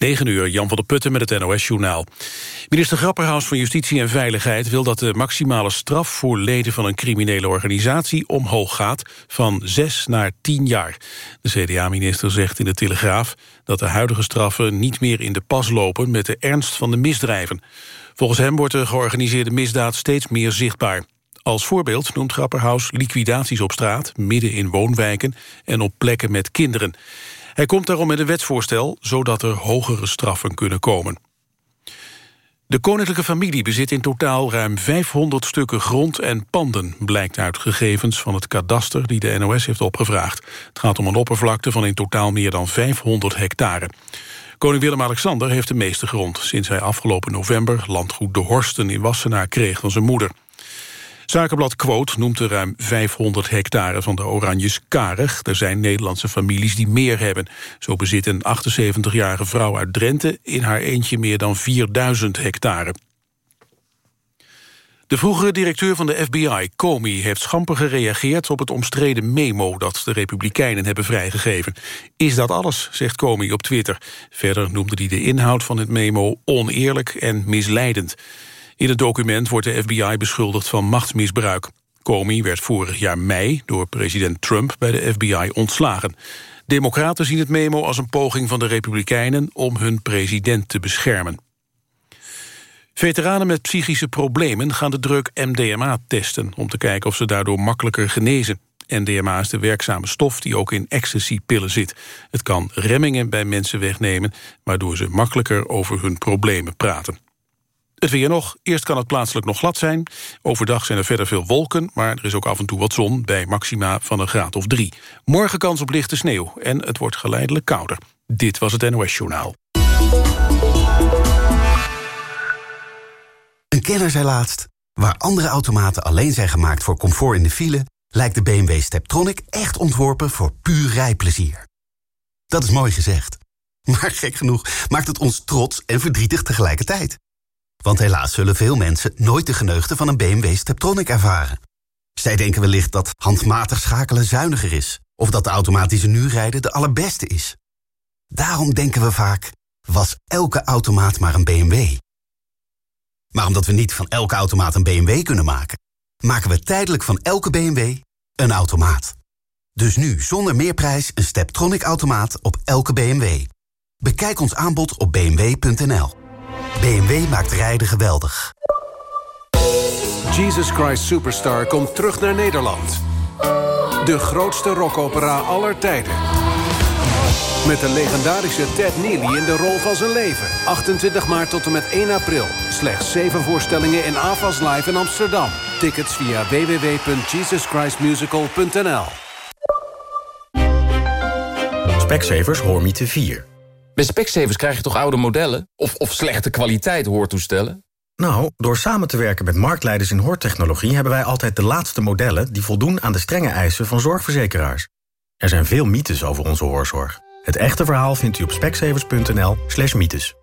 9 uur, Jan van der Putten met het NOS-journaal. Minister Grapperhaus van Justitie en Veiligheid wil dat de maximale straf voor leden van een criminele organisatie omhoog gaat van 6 naar 10 jaar. De CDA-minister zegt in de Telegraaf dat de huidige straffen niet meer in de pas lopen met de ernst van de misdrijven. Volgens hem wordt de georganiseerde misdaad steeds meer zichtbaar. Als voorbeeld noemt Grapperhaus liquidaties op straat, midden in woonwijken en op plekken met kinderen. Hij komt daarom met een wetsvoorstel, zodat er hogere straffen kunnen komen. De koninklijke familie bezit in totaal ruim 500 stukken grond en panden... blijkt uit gegevens van het kadaster die de NOS heeft opgevraagd. Het gaat om een oppervlakte van in totaal meer dan 500 hectare. Koning Willem-Alexander heeft de meeste grond... sinds hij afgelopen november landgoed De Horsten in Wassenaar kreeg van zijn moeder. Zakenblad Quote noemt de ruim 500 hectare van de Oranjes karig. Er zijn Nederlandse families die meer hebben. Zo bezit een 78-jarige vrouw uit Drenthe in haar eentje meer dan 4000 hectare. De vroegere directeur van de FBI, Comey, heeft schamper gereageerd op het omstreden memo dat de Republikeinen hebben vrijgegeven. Is dat alles, zegt Comey op Twitter. Verder noemde hij de inhoud van het memo oneerlijk en misleidend. In het document wordt de FBI beschuldigd van machtsmisbruik. Comey werd vorig jaar mei door president Trump bij de FBI ontslagen. Democraten zien het memo als een poging van de Republikeinen om hun president te beschermen. Veteranen met psychische problemen gaan de druk MDMA testen... om te kijken of ze daardoor makkelijker genezen. MDMA is de werkzame stof die ook in ecstasy-pillen zit. Het kan remmingen bij mensen wegnemen... waardoor ze makkelijker over hun problemen praten. Het weer nog. Eerst kan het plaatselijk nog glad zijn. Overdag zijn er verder veel wolken, maar er is ook af en toe wat zon... bij maxima van een graad of drie. Morgen kans op lichte sneeuw en het wordt geleidelijk kouder. Dit was het NOS Journaal. Een kenner zei laatst... waar andere automaten alleen zijn gemaakt voor comfort in de file... lijkt de BMW Steptronic echt ontworpen voor puur rijplezier. Dat is mooi gezegd. Maar gek genoeg maakt het ons trots en verdrietig tegelijkertijd. Want helaas zullen veel mensen nooit de geneugde van een BMW Steptronic ervaren. Zij denken wellicht dat handmatig schakelen zuiniger is... of dat de automatische rijden de allerbeste is. Daarom denken we vaak, was elke automaat maar een BMW. Maar omdat we niet van elke automaat een BMW kunnen maken... maken we tijdelijk van elke BMW een automaat. Dus nu zonder meerprijs een Steptronic-automaat op elke BMW. Bekijk ons aanbod op bmw.nl. BMW maakt rijden geweldig. Jesus Christ Superstar komt terug naar Nederland. De grootste rockopera aller tijden. Met de legendarische Ted Neely in de rol van zijn leven. 28 maart tot en met 1 april. Slechts 7 voorstellingen in AFAS Live in Amsterdam. Tickets via www.jesuschristmusical.nl Specsavers Hoormiete 4. Bij Specsavers krijg je toch oude modellen? Of, of slechte kwaliteit hoortoestellen? Nou, door samen te werken met marktleiders in hoortechnologie... hebben wij altijd de laatste modellen die voldoen aan de strenge eisen van zorgverzekeraars. Er zijn veel mythes over onze hoorzorg. Het echte verhaal vindt u op specsavers.nl slash mythes.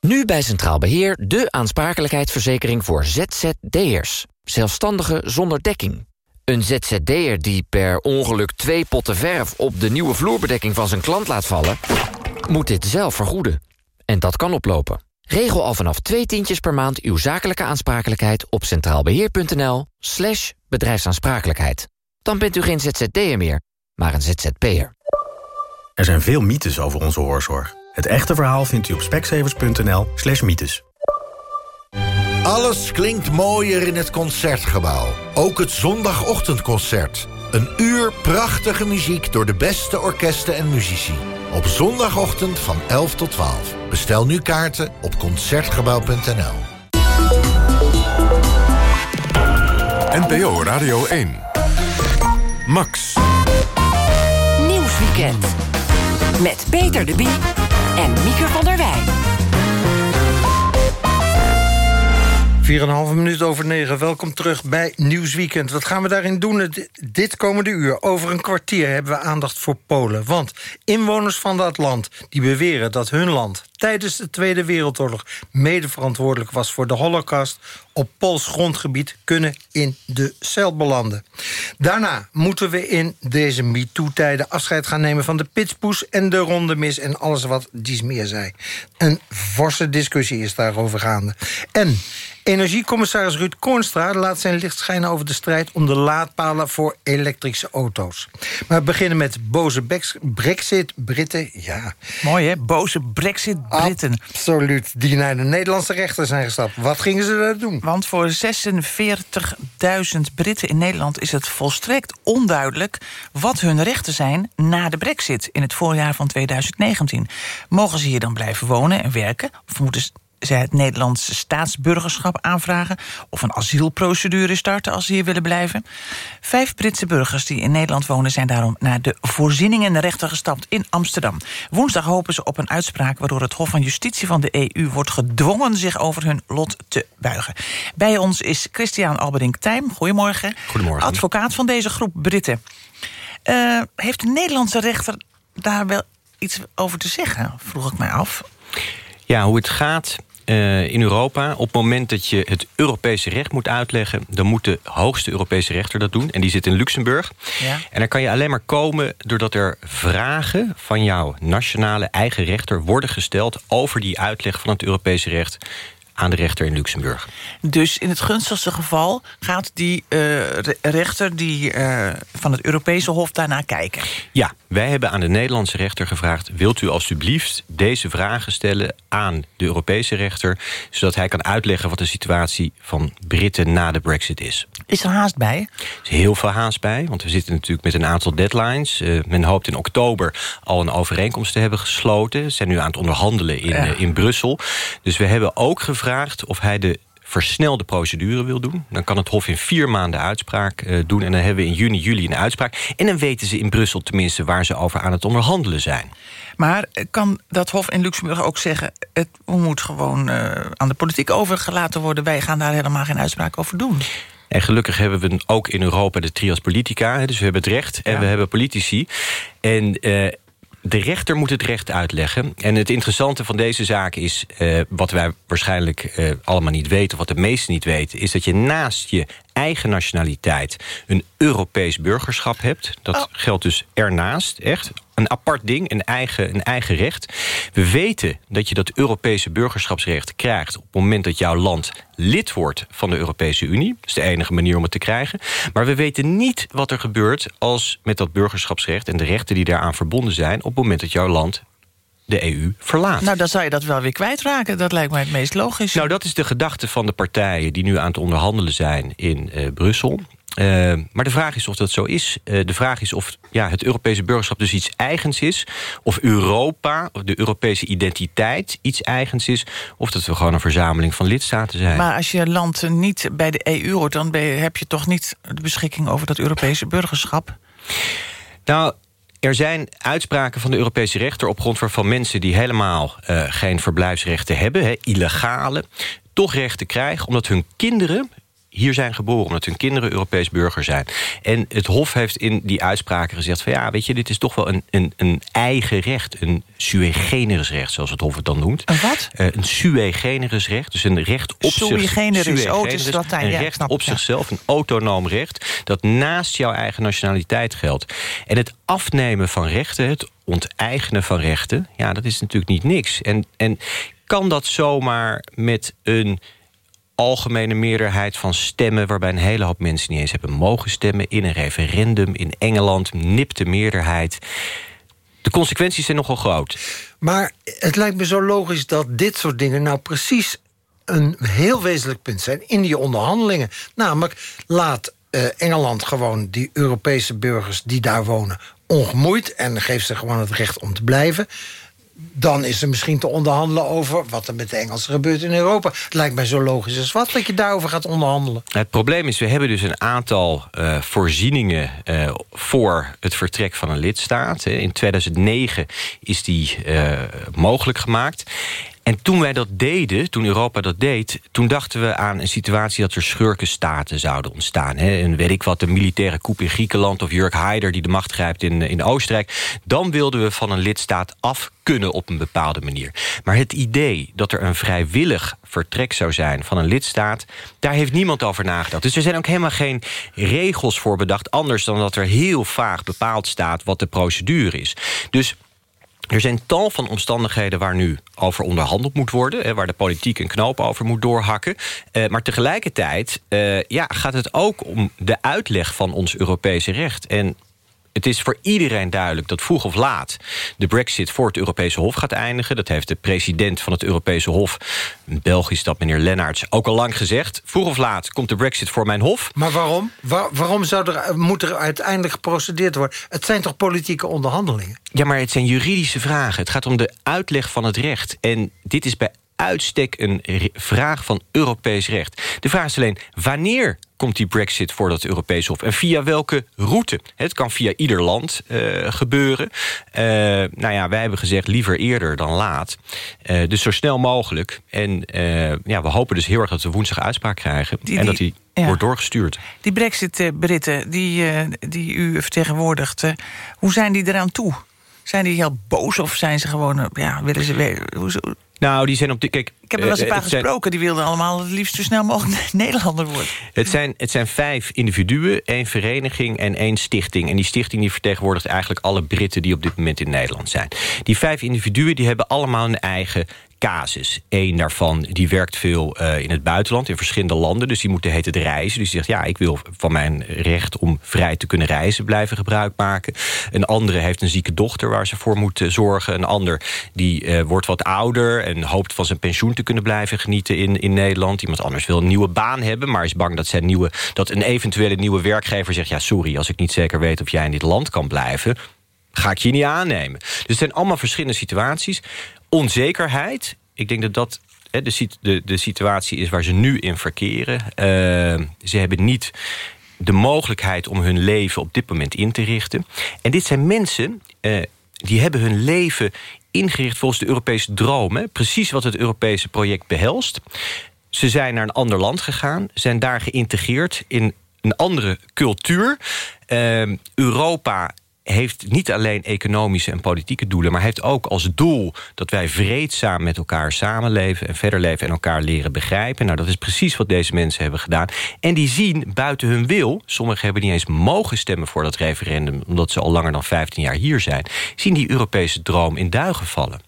Nu bij Centraal Beheer de aansprakelijkheidsverzekering voor ZZD'ers. Zelfstandigen zonder dekking. Een ZZD'er die per ongeluk twee potten verf... op de nieuwe vloerbedekking van zijn klant laat vallen... moet dit zelf vergoeden. En dat kan oplopen. Regel al vanaf twee tientjes per maand uw zakelijke aansprakelijkheid... op centraalbeheer.nl slash bedrijfsaansprakelijkheid. Dan bent u geen ZZD'er meer, maar een ZZP'er. Er zijn veel mythes over onze hoorzorg. Het echte verhaal vindt u op speksevers.nl slash mythes. Alles klinkt mooier in het Concertgebouw. Ook het zondagochtendconcert. Een uur prachtige muziek door de beste orkesten en muzici. Op zondagochtend van 11 tot 12. Bestel nu kaarten op Concertgebouw.nl. NPO Radio 1. Max. Nieuwsweekend. Met Peter de Bie en Mieke van der Wij. 4,5 minuut over 9. Welkom terug bij Nieuwsweekend. Wat gaan we daarin doen dit komende uur? Over een kwartier hebben we aandacht voor Polen. Want inwoners van dat land die beweren dat hun land tijdens de Tweede Wereldoorlog mede verantwoordelijk was voor de Holocaust op Pools grondgebied kunnen in de cel belanden. Daarna moeten we in deze MeToo-tijden afscheid gaan nemen van de pitspoes en de ronde mis en alles wat dies meer zei. Een forse discussie is daarover gaande. En Energiecommissaris Ruud Koornstra laat zijn licht schijnen over de strijd om de laadpalen voor elektrische auto's. Maar we beginnen met boze Brexit-Britten. Ja. Mooi hè, boze Brexit-Britten. Absoluut, die naar de Nederlandse rechter zijn gestapt. Wat gingen ze daar doen? Want voor 46.000 Britten in Nederland is het volstrekt onduidelijk wat hun rechten zijn na de Brexit in het voorjaar van 2019. Mogen ze hier dan blijven wonen en werken? Of moeten ze zij het Nederlandse staatsburgerschap aanvragen... of een asielprocedure starten als ze hier willen blijven. Vijf Britse burgers die in Nederland wonen... zijn daarom naar de voorzieningenrechter gestapt in Amsterdam. Woensdag hopen ze op een uitspraak... waardoor het Hof van Justitie van de EU wordt gedwongen... zich over hun lot te buigen. Bij ons is Christian Alberdink-Tijm. Goedemorgen. Goedemorgen. Advocaat van deze groep Britten. Uh, heeft de Nederlandse rechter daar wel iets over te zeggen? Vroeg ik mij af. Ja, hoe het gaat uh, in Europa. Op het moment dat je het Europese recht moet uitleggen... dan moet de hoogste Europese rechter dat doen. En die zit in Luxemburg. Ja. En dan kan je alleen maar komen doordat er vragen... van jouw nationale eigen rechter worden gesteld... over die uitleg van het Europese recht aan de rechter in Luxemburg. Dus in het gunstigste geval gaat die uh, rechter die, uh, van het Europese Hof daarna kijken? Ja, wij hebben aan de Nederlandse rechter gevraagd... wilt u alstublieft deze vragen stellen aan de Europese rechter... zodat hij kan uitleggen wat de situatie van Britten na de brexit is. Is er haast bij? Er is heel veel haast bij, want we zitten natuurlijk met een aantal deadlines. Uh, men hoopt in oktober al een overeenkomst te hebben gesloten. Ze zijn nu aan het onderhandelen in, ja. in Brussel. Dus we hebben ook gevraagd of hij de versnelde procedure wil doen. Dan kan het Hof in vier maanden uitspraak uh, doen. En dan hebben we in juni, juli een uitspraak. En dan weten ze in Brussel tenminste waar ze over aan het onderhandelen zijn. Maar kan dat Hof in Luxemburg ook zeggen... het moet gewoon uh, aan de politiek overgelaten worden... wij gaan daar helemaal geen uitspraak over doen? En gelukkig hebben we ook in Europa de trias politica. Dus we hebben het recht en ja. we hebben politici. En uh, de rechter moet het recht uitleggen. En het interessante van deze zaak is... Uh, wat wij waarschijnlijk uh, allemaal niet weten... of wat de meesten niet weten... is dat je naast je eigen nationaliteit een Europees burgerschap hebt. Dat oh. geldt dus ernaast, echt. Een apart ding, een eigen, een eigen recht. We weten dat je dat Europese burgerschapsrecht krijgt... op het moment dat jouw land lid wordt van de Europese Unie. Dat is de enige manier om het te krijgen. Maar we weten niet wat er gebeurt als met dat burgerschapsrecht... en de rechten die daaraan verbonden zijn... op het moment dat jouw land de EU verlaat. Nou, dan zou je dat wel weer kwijtraken. Dat lijkt mij het meest logisch. Nou, dat is de gedachte van de partijen... die nu aan het onderhandelen zijn in uh, Brussel. Uh, maar de vraag is of dat zo is. Uh, de vraag is of ja, het Europese burgerschap dus iets eigens is... of Europa, of de Europese identiteit iets eigens is... of dat we gewoon een verzameling van lidstaten zijn. Maar als je land niet bij de EU hoort... dan je, heb je toch niet de beschikking over dat Europese burgerschap? Nou, er zijn uitspraken van de Europese rechter... op grond waarvan mensen die helemaal uh, geen verblijfsrechten hebben... He, illegale, toch rechten krijgen... omdat hun kinderen hier zijn geboren, omdat hun kinderen Europees burger zijn. En het Hof heeft in die uitspraken gezegd... van ja, weet je, dit is toch wel een, een, een eigen recht. Een sui generis recht, zoals het Hof het dan noemt. Een wat? Uh, een sui generis recht, dus een recht op sui zich, generis, sui generis, oh, dat een recht op ja. zichzelf, een autonoom recht... dat naast jouw eigen nationaliteit geldt. En het afnemen van rechten, het onteigenen van rechten... ja, dat is natuurlijk niet niks. En, en kan dat zomaar met een algemene meerderheid van stemmen... waarbij een hele hoop mensen niet eens hebben mogen stemmen... in een referendum in Engeland, nipte meerderheid. De consequenties zijn nogal groot. Maar het lijkt me zo logisch dat dit soort dingen... nou precies een heel wezenlijk punt zijn in die onderhandelingen. Namelijk, laat uh, Engeland gewoon die Europese burgers die daar wonen... ongemoeid en geeft ze gewoon het recht om te blijven dan is er misschien te onderhandelen over wat er met de Engelsen gebeurt in Europa. Het lijkt mij zo logisch als wat dat je daarover gaat onderhandelen. Het probleem is, we hebben dus een aantal uh, voorzieningen uh, voor het vertrek van een lidstaat. In 2009 is die uh, mogelijk gemaakt. En toen wij dat deden, toen Europa dat deed... toen dachten we aan een situatie dat er schurkenstaten zouden ontstaan. Hè? En weet ik wat, de militaire coup in Griekenland... of Jurk Haider die de macht grijpt in, in Oostenrijk. Dan wilden we van een lidstaat af kunnen op een bepaalde manier. Maar het idee dat er een vrijwillig vertrek zou zijn van een lidstaat... daar heeft niemand over nagedacht. Dus er zijn ook helemaal geen regels voor bedacht... anders dan dat er heel vaag bepaald staat wat de procedure is. Dus er zijn tal van omstandigheden waar nu over onderhandeld moet worden... waar de politiek een knoop over moet doorhakken. Eh, maar tegelijkertijd eh, ja, gaat het ook om de uitleg van ons Europese recht. En het is voor iedereen duidelijk dat vroeg of laat... de brexit voor het Europese Hof gaat eindigen. Dat heeft de president van het Europese Hof... Belgisch dat meneer Lennarts ook al lang gezegd. Vroeg of laat komt de brexit voor mijn hof. Maar waarom? waarom zou er, moet er uiteindelijk geprocedeerd worden? Het zijn toch politieke onderhandelingen? Ja, maar het zijn juridische vragen. Het gaat om de uitleg van het recht. En dit is bij uitstek een vraag van Europees recht. De vraag is alleen, wanneer komt die brexit voor dat Europees Hof? En via welke route? Het kan via ieder land uh, gebeuren. Uh, nou ja, wij hebben gezegd liever eerder dan laat. Uh, dus zo snel mogelijk. En ja, we hopen dus heel erg dat we woensdag uitspraak krijgen. Die, en dat die wordt doorgestuurd. Die brexit-Britten die, die u vertegenwoordigt... hoe zijn die eraan toe? Zijn die heel boos of zijn ze gewoon... ja, willen ze... Hoe, nou, die zijn op de. Kijk, ik heb er wel eens een paar gesproken. Die wilden allemaal het liefst zo snel mogelijk Nederlander worden. Het zijn, het zijn vijf individuen, één vereniging en één stichting. En die stichting die vertegenwoordigt eigenlijk alle Britten die op dit moment in Nederland zijn. Die vijf individuen die hebben allemaal een eigen casus. Eén daarvan die werkt veel uh, in het buitenland, in verschillende landen. Dus die moet de reizen. Dus die zegt, ja, ik wil van mijn recht om vrij te kunnen reizen... blijven gebruik maken. Een andere heeft een zieke dochter waar ze voor moet zorgen. Een ander die uh, wordt wat ouder en hoopt van zijn pensioen te kunnen blijven genieten in, in Nederland. Iemand anders wil een nieuwe baan hebben, maar is bang dat, zijn nieuwe, dat een eventuele nieuwe werkgever zegt... ja, sorry, als ik niet zeker weet of jij in dit land kan blijven ga ik je niet aannemen. Dus het zijn allemaal verschillende situaties onzekerheid. Ik denk dat dat de, de, de situatie is waar ze nu in verkeren. Uh, ze hebben niet de mogelijkheid om hun leven op dit moment in te richten. En dit zijn mensen uh, die hebben hun leven ingericht volgens de Europese droom. Precies wat het Europese project behelst. Ze zijn naar een ander land gegaan, zijn daar geïntegreerd in een andere cultuur. Uh, Europa heeft niet alleen economische en politieke doelen... maar heeft ook als doel dat wij vreedzaam met elkaar samenleven... en verder leven en elkaar leren begrijpen. Nou, dat is precies wat deze mensen hebben gedaan. En die zien buiten hun wil... sommigen hebben niet eens mogen stemmen voor dat referendum... omdat ze al langer dan 15 jaar hier zijn... zien die Europese droom in duigen vallen.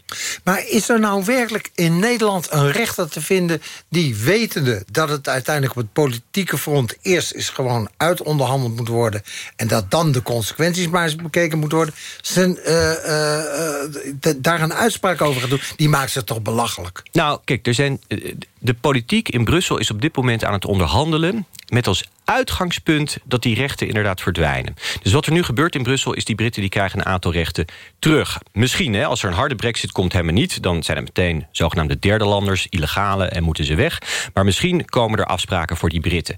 Maar is er nou werkelijk in Nederland een rechter te vinden... die wetende dat het uiteindelijk op het politieke front... eerst is gewoon uitonderhandeld moet worden... en dat dan de consequenties maar eens bekeken moeten worden... Zijn, uh, uh, daar een uitspraak over gaat doen... die maakt ze toch belachelijk? Nou, kijk, er zijn, de politiek in Brussel is op dit moment aan het onderhandelen... met als uitgangspunt dat die rechten inderdaad verdwijnen. Dus wat er nu gebeurt in Brussel is die Britten die krijgen een aantal rechten terug. Misschien, hè, als er een harde brexit komt, helemaal niet... dan zijn er meteen zogenaamde derde landers, illegale en moeten ze weg. Maar misschien komen er afspraken voor die Britten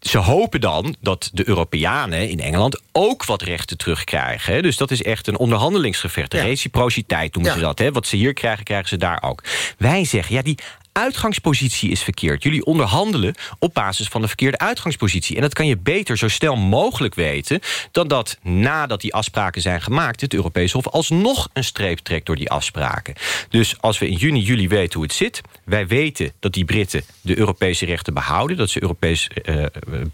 ze hopen dan dat de Europeanen in Engeland ook wat rechten terugkrijgen. Dus dat is echt een onderhandelingsgevecht. De reciprociteit noemen ze dat. Hè? Wat ze hier krijgen, krijgen ze daar ook. Wij zeggen, ja, die uitgangspositie is verkeerd. Jullie onderhandelen op basis van de verkeerde uitgangspositie. En dat kan je beter zo snel mogelijk weten... dan dat nadat die afspraken zijn gemaakt... het Europese Hof alsnog een streep trekt door die afspraken. Dus als we in juni, juli weten hoe het zit... wij weten dat die Britten de Europese rechten behouden... dat ze Europees uh,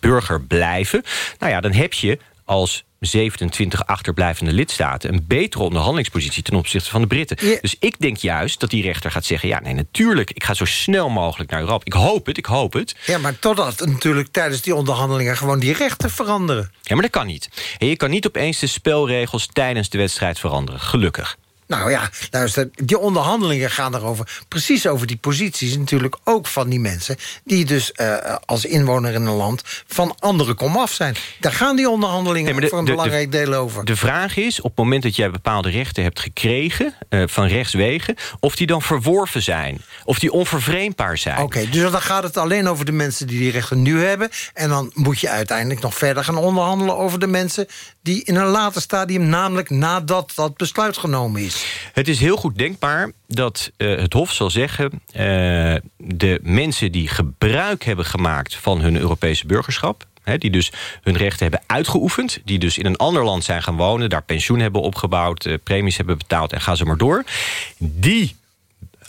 burger blijven... nou ja, dan heb je als 27 achterblijvende lidstaten... een betere onderhandelingspositie ten opzichte van de Britten. Dus ik denk juist dat die rechter gaat zeggen... ja, nee, natuurlijk, ik ga zo snel mogelijk naar Europa. Ik hoop het, ik hoop het. Ja, maar totdat natuurlijk tijdens die onderhandelingen... gewoon die rechten veranderen. Ja, maar dat kan niet. En je kan niet opeens de spelregels tijdens de wedstrijd veranderen. Gelukkig. Nou ja, luister, die onderhandelingen gaan erover. Precies over die posities natuurlijk ook van die mensen... die dus uh, als inwoner in een land van andere komaf zijn. Daar gaan die onderhandelingen nee, voor een belangrijk deel over. De vraag is, op het moment dat jij bepaalde rechten hebt gekregen... Uh, van rechtswegen, of die dan verworven zijn. Of die onvervreemdbaar zijn. Oké, dus dan gaat het alleen over de mensen die die rechten nu hebben... en dan moet je uiteindelijk nog verder gaan onderhandelen over de mensen... die in een later stadium, namelijk nadat dat besluit genomen is Het is heel goed denkbaar dat uh, het Hof zal zeggen... Uh, de mensen die gebruik hebben gemaakt van hun Europese burgerschap... Die dus hun rechten hebben uitgeoefend... die dus in een ander land zijn gaan wonen... daar pensioen hebben opgebouwd, uh, premies hebben betaald... en gaan ze maar door. Die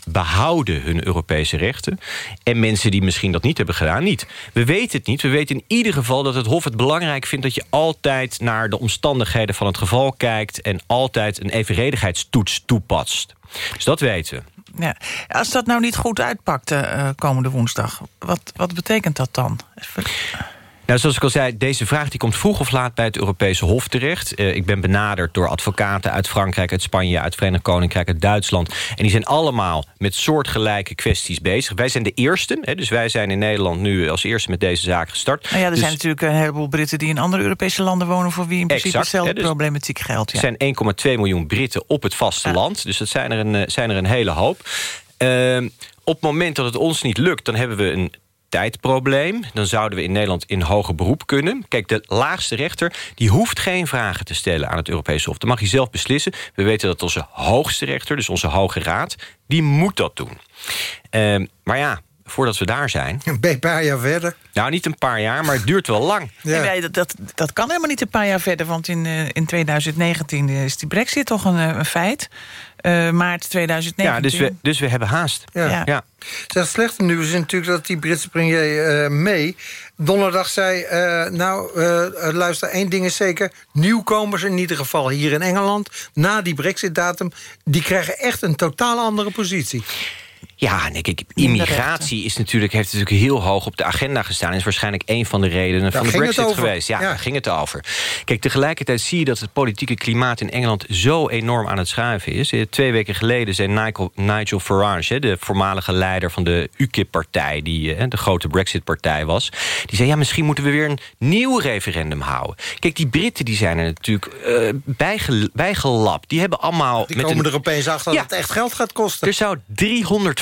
behouden hun Europese rechten. En mensen die misschien dat niet hebben gedaan, niet. We weten het niet. We weten in ieder geval dat het Hof het belangrijk vindt... dat je altijd naar de omstandigheden van het geval kijkt... en altijd een evenredigheidstoets toepast. Dus dat weten we. Ja. Als dat nou niet goed uitpakt uh, komende woensdag... Wat, wat betekent dat dan? Nou, zoals ik al zei, deze vraag die komt vroeg of laat bij het Europese Hof terecht. Uh, ik ben benaderd door advocaten uit Frankrijk, uit Spanje... uit Verenigd Koninkrijk, uit Duitsland. En die zijn allemaal met soortgelijke kwesties bezig. Wij zijn de eersten, hè, dus wij zijn in Nederland nu als eerste met deze zaak gestart. Nou ja, er dus, zijn natuurlijk een heleboel Britten die in andere Europese landen wonen... voor wie in principe exact, dezelfde hè, dus problematiek geldt. Ja. Er zijn 1,2 miljoen Britten op het vasteland. Dus dat zijn er een, zijn er een hele hoop. Uh, op het moment dat het ons niet lukt, dan hebben we een tijdprobleem. Dan zouden we in Nederland in hoger beroep kunnen. Kijk, de laagste rechter die hoeft geen vragen te stellen aan het Europese Hof. Dan mag hij zelf beslissen. We weten dat onze hoogste rechter, dus onze Hoge Raad... die moet dat doen. Uh, maar ja, voordat we daar zijn... Een paar jaar verder. Nou, niet een paar jaar, maar het duurt wel lang. Ja. Nee, dat, dat, dat kan helemaal niet een paar jaar verder... want in, uh, in 2019 is die brexit toch een, een feit... Uh, maart 2019. Ja, dus we, dus we hebben haast. Ja. Ja. ja. Het slechte nieuws is natuurlijk dat die Britse premier uh, May... donderdag zei, uh, nou, luister, één ding is zeker... nieuwkomers in ieder geval hier in Engeland... na die brexit-datum, die krijgen echt een totaal andere positie. Ja, nee, kijk, immigratie is natuurlijk, heeft natuurlijk heel hoog op de agenda gestaan... en is waarschijnlijk een van de redenen Daar van de brexit geweest. Ja, Ja. daar ging het over. Kijk, tegelijkertijd zie je dat het politieke klimaat in Engeland... zo enorm aan het schuiven is. Eh, Twee weken geleden zei Nigel, Nigel Farage... de voormalige leider van de UKIP-partij... die eh, de grote brexit-partij was... die zei, ja, misschien moeten we weer een nieuw referendum houden. Kijk, die Britten die zijn er natuurlijk bijge- bijgelapt. Die hebben allemaal... Die met komen een, er opeens achter Ja. dat het echt geld gaat kosten. er zou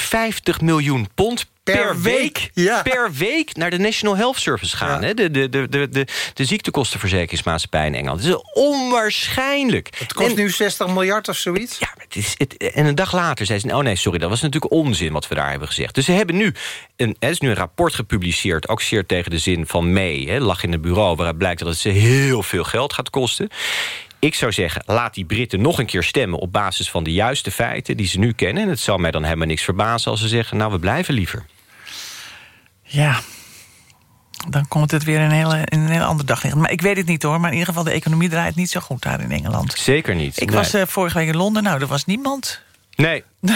350 miljoen pond per, week, ja. per week naar de National Health Service gaan. Ja. Hè? De, de, de, de, de, de ziektekostenverzekeringsmaatschappij in Engeland. Het is onwaarschijnlijk. Het kost En- nu 60 miljard of zoiets. ja, maar het is, het, en een dag later zei ze... oh nee, sorry, dat was natuurlijk onzin wat we daar hebben gezegd. Dus ze hebben nu een, er is nu een rapport gepubliceerd... ook zeer tegen de zin van May, hè, lag in het bureau... waaruit blijkt dat het ze heel veel geld gaat kosten. Ik zou zeggen, laat die Britten nog een keer stemmen... op basis van de juiste feiten die ze nu kennen. En het zou mij dan helemaal niks verbazen als ze zeggen... nou, we blijven liever. Ja, dan komt het weer in een hele, een hele andere daglicht. Maar ik weet het niet hoor, maar in ieder geval de economie draait niet zo goed daar in Engeland. Zeker niet. Ik Nee. was eh, vorige week in Londen, nou, er was niemand. Nee,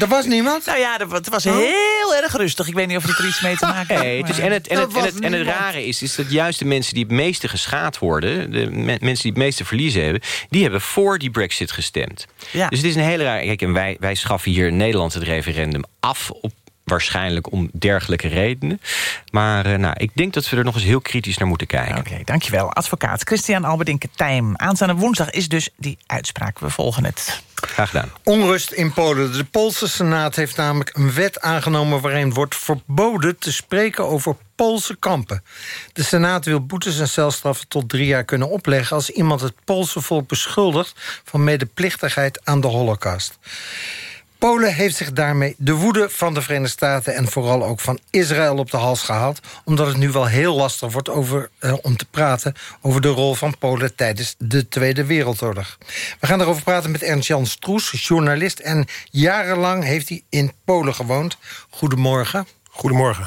Er was niemand. Nou ja, het was heel erg rustig. Ik weet niet of het er iets mee te maken heeft. Nee, het is, en, het, en, het, en, het, en het niemand. rare is, is dat juist de mensen die het meeste geschaad worden... de me- mensen die het meeste verliezen hebben... die hebben voor die brexit gestemd. Ja. Dus het is een hele rare... Kijk, en wij, wij schaffen hier in Nederland het referendum af... Op, waarschijnlijk om dergelijke redenen. Maar eh, nou, ik denk dat we er nog eens heel kritisch naar moeten kijken. Oké, dankjewel. Advocaat Christian Alberdinke Tijm. Aanstaande woensdag is dus die uitspraak. We volgen het. Graag gedaan. Onrust in Polen. De Poolse Senaat heeft namelijk een wet aangenomen... waarin wordt verboden te spreken over Poolse kampen. De Senaat wil boetes en celstraffen tot drie jaar kunnen opleggen... als iemand het Poolse volk beschuldigt... van medeplichtigheid aan de holocaust. Polen heeft zich daarmee de woede van de Verenigde Staten... en vooral ook van Israël op de hals gehaald... omdat het nu wel heel lastig wordt over, eh, om te praten... over de rol van Polen tijdens de Tweede Wereldoorlog. We gaan erover praten met Ernst-Jan Stroes, journalist... en jarenlang heeft hij in Polen gewoond. Goedemorgen. Goedemorgen.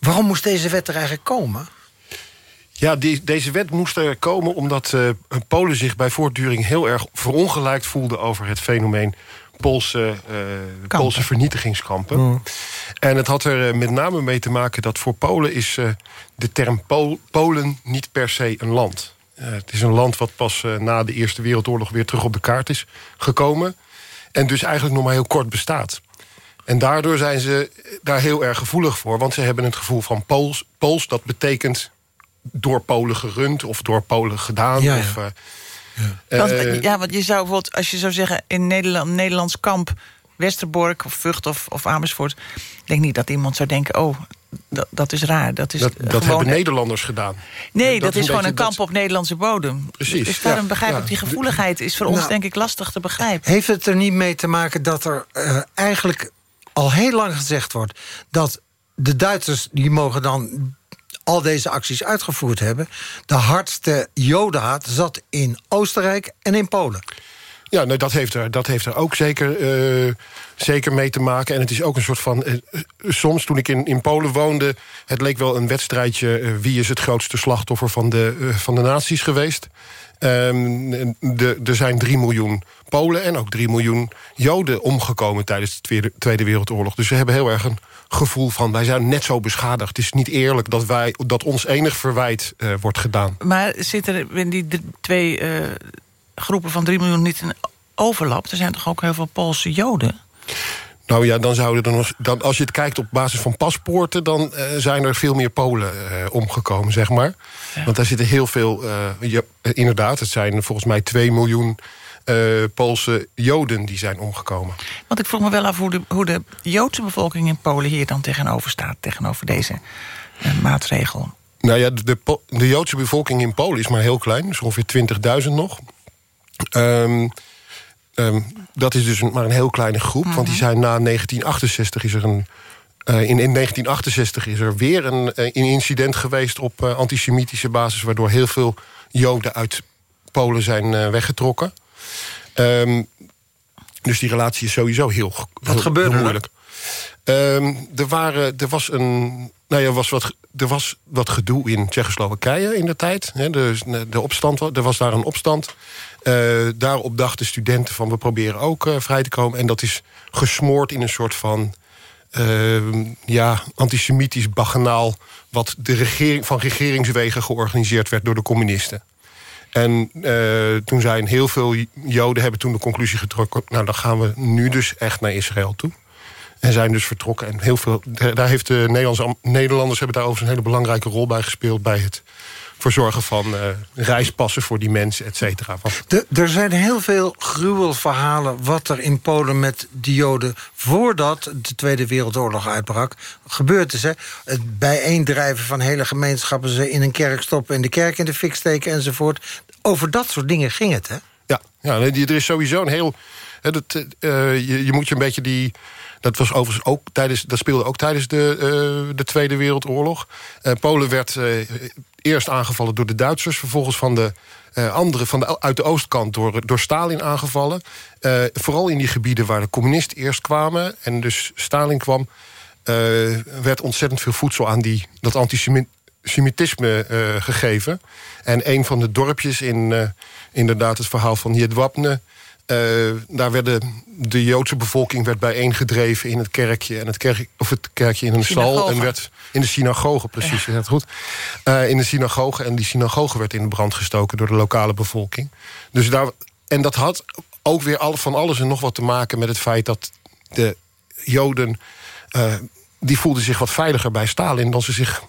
Waarom moest deze wet er eigenlijk komen? Ja, die, deze wet moest er komen omdat eh, Polen zich bij voortduring heel erg verongelijkt voelde over het fenomeen Poolse, eh, Poolse vernietigingskampen. En het had er eh, met name mee te maken dat voor Polen is eh, de term Pol- Polen niet per se een land. Het is een land wat pas na de Eerste Wereldoorlog weer terug op de kaart is gekomen. En dus eigenlijk nog maar heel kort bestaat. En daardoor zijn ze daar heel erg gevoelig voor. Want ze hebben het gevoel van Pools. Pools dat betekent door Polen gerund of door Polen gedaan. Ja, ja. Of, eh, Want, eh, ja, want je zou bijvoorbeeld, als je zou zeggen... in Nederland, Nederlands kamp Westerbork of Vught of, of Amersfoort... ik denk niet dat iemand zou denken... oh, dat, dat is raar. Dat, is dat, dat hebben Nederlanders gedaan. Nee, dat, is, gewoon een kamp op Nederlandse bodem. Precies. Dus daarom ja, begrijp ja. ik, die gevoeligheid is voor ons Nou, denk ik lastig te begrijpen. Heeft het er niet mee te maken dat er eh, eigenlijk al heel lang gezegd wordt... dat de Duitsers, die mogen dan al deze acties uitgevoerd hebben... de hardste jodenhaat zat in Oostenrijk en in Polen. Ja, nou, dat, heeft er, dat heeft er ook zeker, eh, zeker mee te maken. En het is ook een soort van... eh, eh, soms, toen ik in, in Polen woonde... het leek wel een wedstrijdje... wie is het grootste slachtoffer van de, van de nazi's geweest. Ehm, er zijn 3 miljoen Polen en ook 3 miljoen Joden omgekomen... tijdens de Tweede, Wereldoorlog. Dus we hebben heel erg een gevoel van... wij zijn net zo beschadigd. Het is niet eerlijk dat, wij, dat ons enig verwijt eh, wordt gedaan. Maar zit er in die twee eh, groepen van 3 miljoen niet een overlap? Er zijn toch ook heel veel Poolse Joden? Nou ja, dan zouden er nog. Dan, als je het kijkt op basis van paspoorten, dan eh, zijn er veel meer Polen eh, omgekomen, zeg maar. Want daar zitten heel veel. eh, ja, inderdaad, het zijn volgens mij 2 miljoen Poolse Joden die zijn omgekomen. Want ik vroeg me wel af hoe de, hoe de Joodse bevolking in Polen hier dan tegenover staat. Tegenover deze maatregel. Nou ja, de, de Joodse bevolking in Polen is maar heel klein, dus ongeveer 20.000 nog. Ehm, ehm, dat is dus een- maar een heel kleine groep, want die zijn na 1968 is er een. eh, in, in 1968 is er weer een, eh, een incident geweest op eh, antisemitische basis, waardoor heel veel Joden uit Polen zijn eh, weggetrokken. Ehm, dus die relatie is sowieso heel, Wat heel- gebeurde heel er? moeilijk. Ehm, er, waren, er, was een, nou ja, was wat, er was wat gedoe in Tsjechoslowakije in de tijd. Hè, dus de opstand, er was daar een opstand. Eh, daarop dachten studenten van we proberen ook eh, vrij te komen. En dat is gesmoord in een soort van ehm, ja, antisemitisch baganaal... wat de regering, van regeringswegen georganiseerd werd door de communisten. En eh, toen zijn heel veel Joden hebben toen de conclusie getrokken... nou, dan gaan we nu dus echt naar Israël toe. En zijn dus vertrokken. En heel veel, daar heeft de Nederlandse, Nederlanders hebben daar overigens een hele belangrijke rol bij gespeeld... bij het verzorgen van eh, reispassen voor die mensen, et cetera. Er zijn heel veel gruwelverhalen wat er in Polen met de Joden... voordat de Tweede Wereldoorlog uitbrak, gebeurd is. Hè? Het bijeendrijven van hele gemeenschappen... ze in een kerk stoppen en de kerk in de fik steken enzovoort. Over dat soort dingen ging het, hè? Ja, ja er is sowieso een heel. Hè, dat, eh, je, je moet je een beetje die. Dat, was overigens ook tijdens, dat speelde ook tijdens de, eh, de Tweede Wereldoorlog. Eh, Polen werd eh, eerst aangevallen door de Duitsers, vervolgens van de. andere van de, uit de oostkant door, door Stalin aangevallen. Vooral in die gebieden waar de communisten eerst kwamen en dus Stalin kwam, werd ontzettend veel voedsel aan die, dat antisemitisme gegeven. En een van de dorpjes in inderdaad het verhaal van Jedwabne... eh, daar werden de Joodse bevolking werd bijeengedreven in het kerkje... En het, kerk, of het kerkje in een stal. En werd in de synagoge, precies, ja. goed. Eh, in de synagoge. En die synagoge werd in de brand gestoken door de lokale bevolking. Dus daar, en dat had ook weer al, van alles en nog wat te maken met het feit dat de Joden. eh, die voelden zich wat veiliger bij Stalin dan ze zich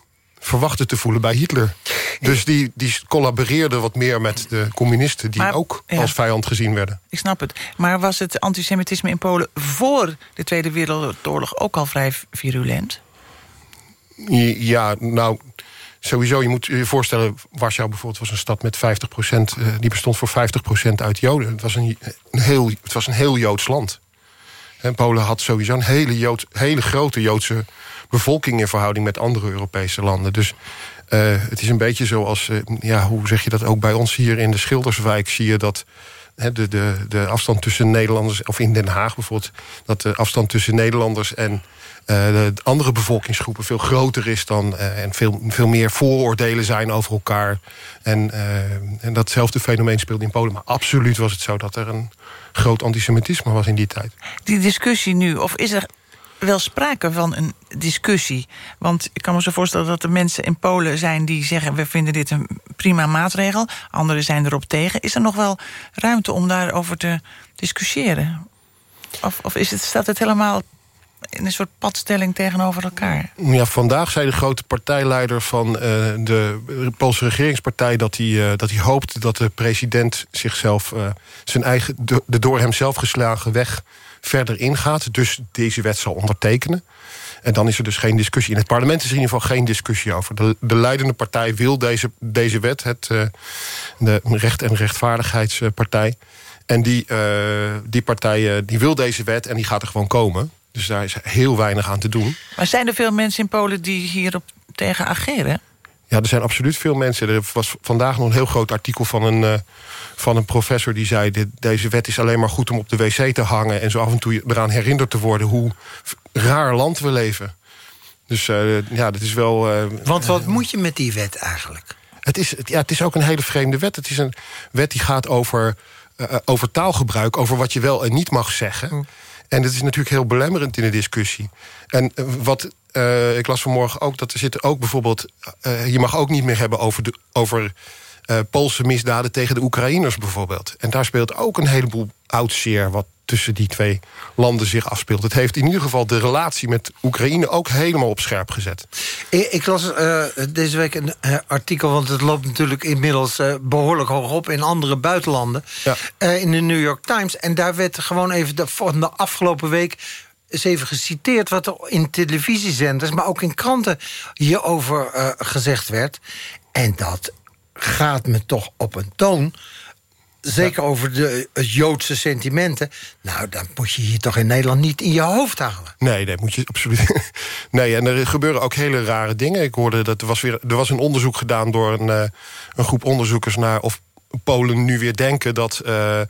verwachten te voelen bij Hitler. Dus die, die collaboreerden wat meer met de communisten... die Maar- ook ja. als vijand gezien werden. Ik snap het. Maar was het antisemitisme in Polen voor de Tweede Wereldoorlog ook al vrij virulent? Ja, nou, sowieso, je moet je voorstellen... Warschau bijvoorbeeld was een stad met 50 procent... die bestond voor 50 procent uit Joden. Het was een, een heel, het was een heel Joods land. En Polen had sowieso een hele, Jood, hele grote Joodse bevolking... in verhouding met andere Europese landen. Dus eh, het is een beetje zoals... eh, ja, hoe zeg je dat ook bij ons hier in de Schilderswijk... zie je dat de, de, de afstand tussen Nederlanders... of in Den Haag bijvoorbeeld... dat de afstand tussen Nederlanders en eh, de andere bevolkingsgroepen veel groter is dan... en veel, veel meer vooroordelen zijn over elkaar. En, en datzelfde fenomeen speelde in Polen. Maar absoluut was het zo dat er een groot antisemitisme was in die tijd. Die discussie nu, of is er wel sprake van een discussie? Want ik kan me zo voorstellen dat er mensen in Polen zijn... die zeggen, we vinden dit een prima maatregel. Anderen zijn erop tegen. Is er nog wel ruimte om daarover te discussiëren? Of, of is het, staat het helemaal in een soort padstelling tegenover elkaar? Ja, vandaag zei de grote partijleider van eh, de Poolse regeringspartij... Dat hij, eh, dat hij hoopt dat de president zichzelf eh, zijn eigen, de, de door hem zelf geslagen weg verder ingaat. Dus deze wet zal ondertekenen. En dan is er dus geen discussie. In het parlement is er in ieder geval geen discussie over. De, de leidende partij wil deze, deze wet, het, uh, de Recht- en Rechtvaardigheidspartij. En die, uh, die partij die wil deze wet en die gaat er gewoon komen. Dus daar is heel weinig aan te doen. Maar zijn er veel mensen in Polen die hierop tegen ageren? Ja, er zijn absoluut veel mensen. Er was vandaag nog een heel groot artikel van een, uh, van een professor... die zei, dit, deze wet is alleen maar goed om op de wc te hangen... en zo af en toe eraan herinnerd te worden... hoe raar land we leven. Dus uh, ja, dat is wel... Uh, Want wat moet je met die wet eigenlijk? Het is, ja, het is ook een hele vreemde wet. Het is een wet die gaat over, over taalgebruik... over wat je wel en niet mag zeggen... Hm. En dat is natuurlijk heel belemmerend in de discussie. En wat uh, ik las vanmorgen ook dat er zitten ook bijvoorbeeld... Uh, je mag ook niet meer hebben over, de, over uh, Poolse misdaden tegen de Oekraïners bijvoorbeeld. En daar speelt ook een heleboel oud zeer wat tussen die twee landen zich afspeelt. Het heeft in ieder geval de relatie met Oekraïne ook helemaal op scherp gezet. Ik, ik las uh, deze week een uh, artikel, want het loopt natuurlijk inmiddels uh, behoorlijk hoog op in andere buitenlanden. Ja. in de New York Times. En daar werd gewoon even de, van de afgelopen week eens even geciteerd wat er in televisiezenders... maar ook in kranten hierover gezegd werd. En dat gaat me toch op een toon... Zeker over de Joodse sentimenten. Nou, dat moet je hier toch in Nederland niet in je hoofd halen. Nee, dat moet je absoluut. Nee, en er gebeuren ook hele rare dingen. Ik hoorde dat er was weer er was een onderzoek gedaan door een, uh, een groep onderzoekers naar of Polen nu weer denken dat, uh,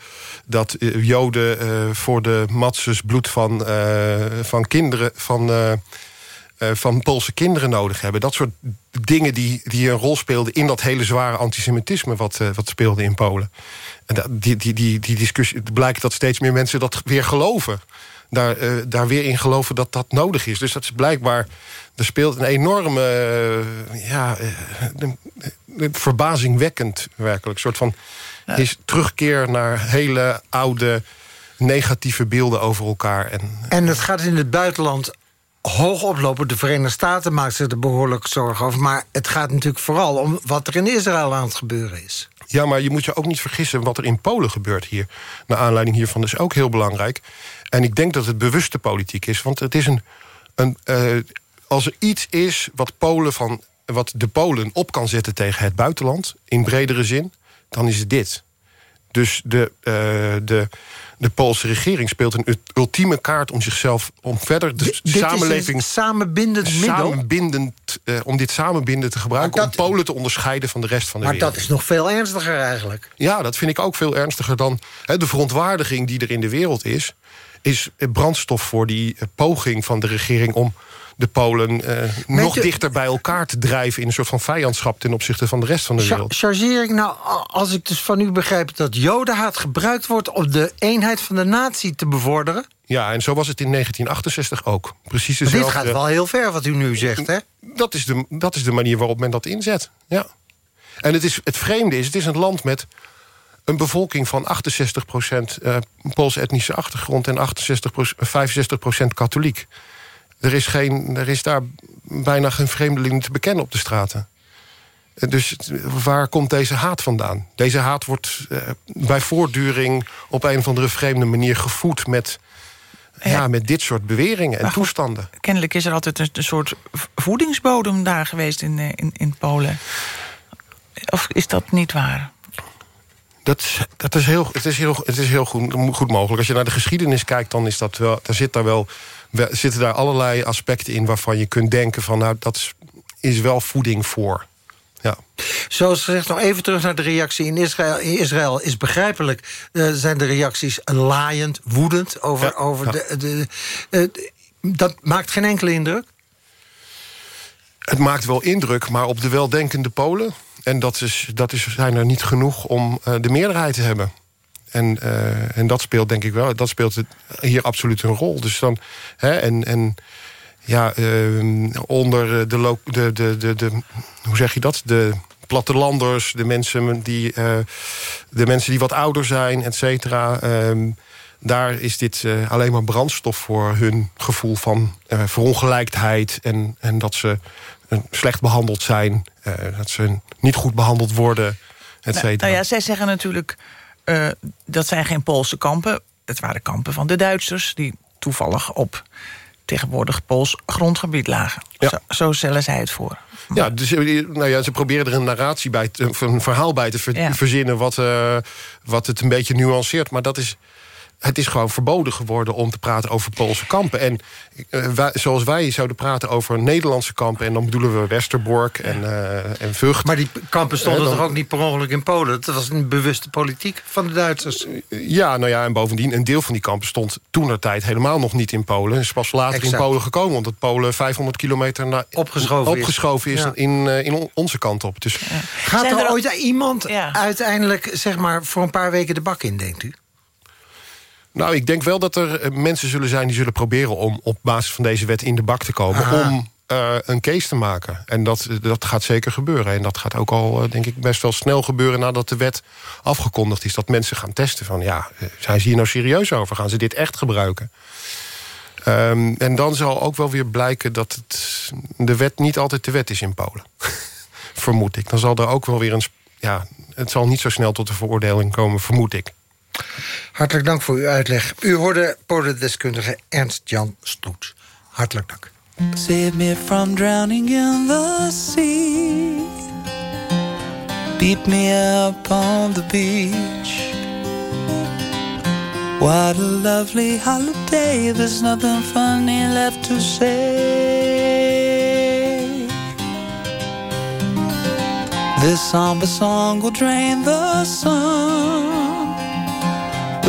dat Joden uh, voor de matses bloed van, van kinderen... van, van Poolse kinderen nodig hebben. Dat soort dingen die, die een rol speelden in dat hele zware antisemitisme... wat, wat speelde in Polen. En die, die, die, die discussie het blijkt dat steeds meer mensen dat weer geloven. Daar, daar weer in geloven dat dat nodig is. Dus dat is blijkbaar... Er speelt een enorme... ja, verbazingwekkend werkelijk. Een soort van ja. is terugkeer naar hele oude negatieve beelden over elkaar. En, en het gaat in het buitenland hoog oplopen. De Verenigde Staten maakt zich er behoorlijk zorgen over. Maar het gaat natuurlijk vooral om wat er in Israël aan het gebeuren is. Ja, maar je moet je ook niet vergissen wat er in Polen gebeurt hier. Naar aanleiding hiervan is ook heel belangrijk. En ik denk dat het bewuste politiek is. Want het is een... een uh, als er iets is wat Polen van wat de Polen op kan zetten tegen het buitenland... in bredere zin, dan is het dit. Dus de, uh, de, de Poolse regering speelt een ultieme kaart om zichzelf... om verder de D samenleving... Is een samenbindend samenbindend, uh, om dit samenbindend te gebruiken... Dat, om Polen te onderscheiden van de rest van de maar wereld. Maar dat is nog veel ernstiger eigenlijk. Ja, dat vind ik ook veel ernstiger dan... Hè, de verontwaardiging die er in de wereld is... is brandstof voor die poging van de regering om de Polen uh, nog dichter bij elkaar te drijven... in een soort van vijandschap ten opzichte van de rest van de wereld. Chargeer ik nou, als ik dus van u begrijp... dat jodenhaat gebruikt wordt om de eenheid van de natie te bevorderen? Ja, en zo was het in 1968 ook. Precies dezelfde... dit gaat wel heel ver wat u nu zegt, hè? Dat is de, dat is de manier waarop men dat inzet, ja. En het, is, het vreemde is, het is een land met een bevolking van 68 procent... Uh, Poolse etnische achtergrond en 68 65 procent katholiek. Er is, geen, er is daar bijna geen vreemdeling te bekennen op de straten. Dus waar komt deze haat vandaan? Deze haat wordt uh, bij voortduring op een of andere vreemde manier gevoed... met, ja, ja met dit soort beweringen en toestanden. Kennelijk is er altijd een, een soort voedingsbodem daar geweest in, in, in Polen. Of is dat niet waar? Dat, dat is heel, het is heel, het is heel goed, goed mogelijk. Als je naar de geschiedenis kijkt, dan is dat wel, daar zit daar wel zitten daar allerlei aspecten in waarvan je kunt denken van... nou, dat is wel voeding voor. Ja. Zoals gezegd, nog even terug naar de reactie in Israël. In Israël is begrijpelijk, uh, zijn de reacties laaiend, woedend... over, ja, over ja. de... de uh, dat maakt geen enkele indruk? Het maakt wel indruk, maar op de weldenkende Polen... en dat, is, dat is, zijn er niet genoeg om uh, de meerderheid te hebben. En, uh, en dat speelt denk ik wel, dat speelt hier absoluut een rol. Dus dan, hè, en, en ja, uh, onder de, de, de, de, de, hoe zeg je dat? De plattelanders, de mensen die, uh, de mensen die wat ouder zijn, et cetera. Uh, daar is dit alleen maar brandstof voor hun gevoel van uh, verongelijkheid... en, en dat ze slecht behandeld zijn, dat ze niet goed behandeld worden, et cetera. Nou, nou ja, zij zeggen natuurlijk... Uh, dat zijn geen Poolse kampen. Het waren kampen van de Duitsers... die toevallig op tegenwoordig Pools grondgebied lagen. Ja. Zo, zo stellen zij het voor. Ja, dus, eh, nou ja, ze proberen er een narratie bij, te- een verhaal bij te ver- Ja. verzinnen... Wat, eh, wat het een beetje nuanceert. Maar dat is, het is gewoon verboden geworden om te praten over Poolse kampen. En eh, wij- zoals wij zouden praten over Nederlandse kampen... en dan bedoelen we Westerbork en, eh en Vught. Maar die kampen stonden Eh, dan- toch ook niet per ongeluk in Polen? Dat was een bewuste politiek van de Duitsers. Ja, nou ja, en bovendien, een deel van die kampen stond toen der tijd helemaal nog niet in Polen. Is pas later Exact. in Polen gekomen, omdat Polen 500 kilometer naar, Opgeschoven is. opgeschoven is, Ja. in, in on- onze kant op. Dus Gaat er, er ooit iemand Ja. uiteindelijk zeg maar, voor een paar weken de bak in, denkt u? Nou, ik denk wel dat er eh, mensen zullen zijn die zullen proberen om op basis van deze wet in de bak te komen. Aha. Om eh, een case te maken. En dat, dat gaat zeker gebeuren. En dat gaat ook al, eh, denk ik, best wel snel gebeuren nadat de wet afgekondigd is. Dat mensen gaan testen van, ja, zijn ze hier nou serieus over? Gaan ze dit echt gebruiken? Ehm, en dan zal ook wel weer blijken dat het, de wet niet altijd de wet is in Polen. vermoed ik. Dan zal er ook wel weer een... Ja, het zal niet zo snel tot de veroordeling komen, vermoed ik. Hartelijk dank voor uw uitleg. U hoorde Polendeskundige Ernst-Jan Stroets. Hartelijk dank. Save me from drowning in the sea. Beat me up on the beach. What a lovely holiday. There's nothing funny left to say. This somber song will drain the sun,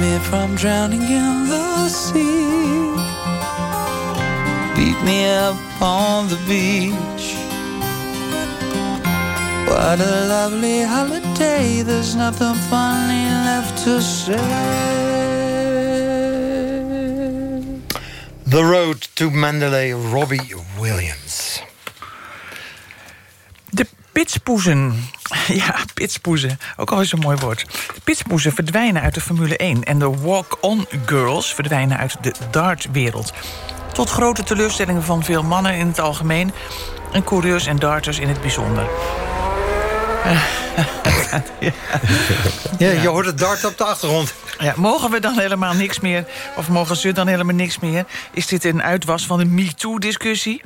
me from drowning in the sea. Beat me up on the beach. What a lovely holiday. There's nothing funny left to say. The Road to Mandalay, Robbie Williams. De pitspoezen. Ja, pitspoezen. Ook al is een mooi woord. Pitspoezen verdwijnen uit de Formule 1... en de walk-on girls verdwijnen uit de dartwereld. Tot grote teleurstellingen van veel mannen in het algemeen... en coureurs en darters in het bijzonder. Ja, je hoort het dart op de achtergrond. Ja, mogen we dan helemaal niks meer? Of mogen ze dan helemaal niks meer? Is dit een uitwas van de MeToo-discussie?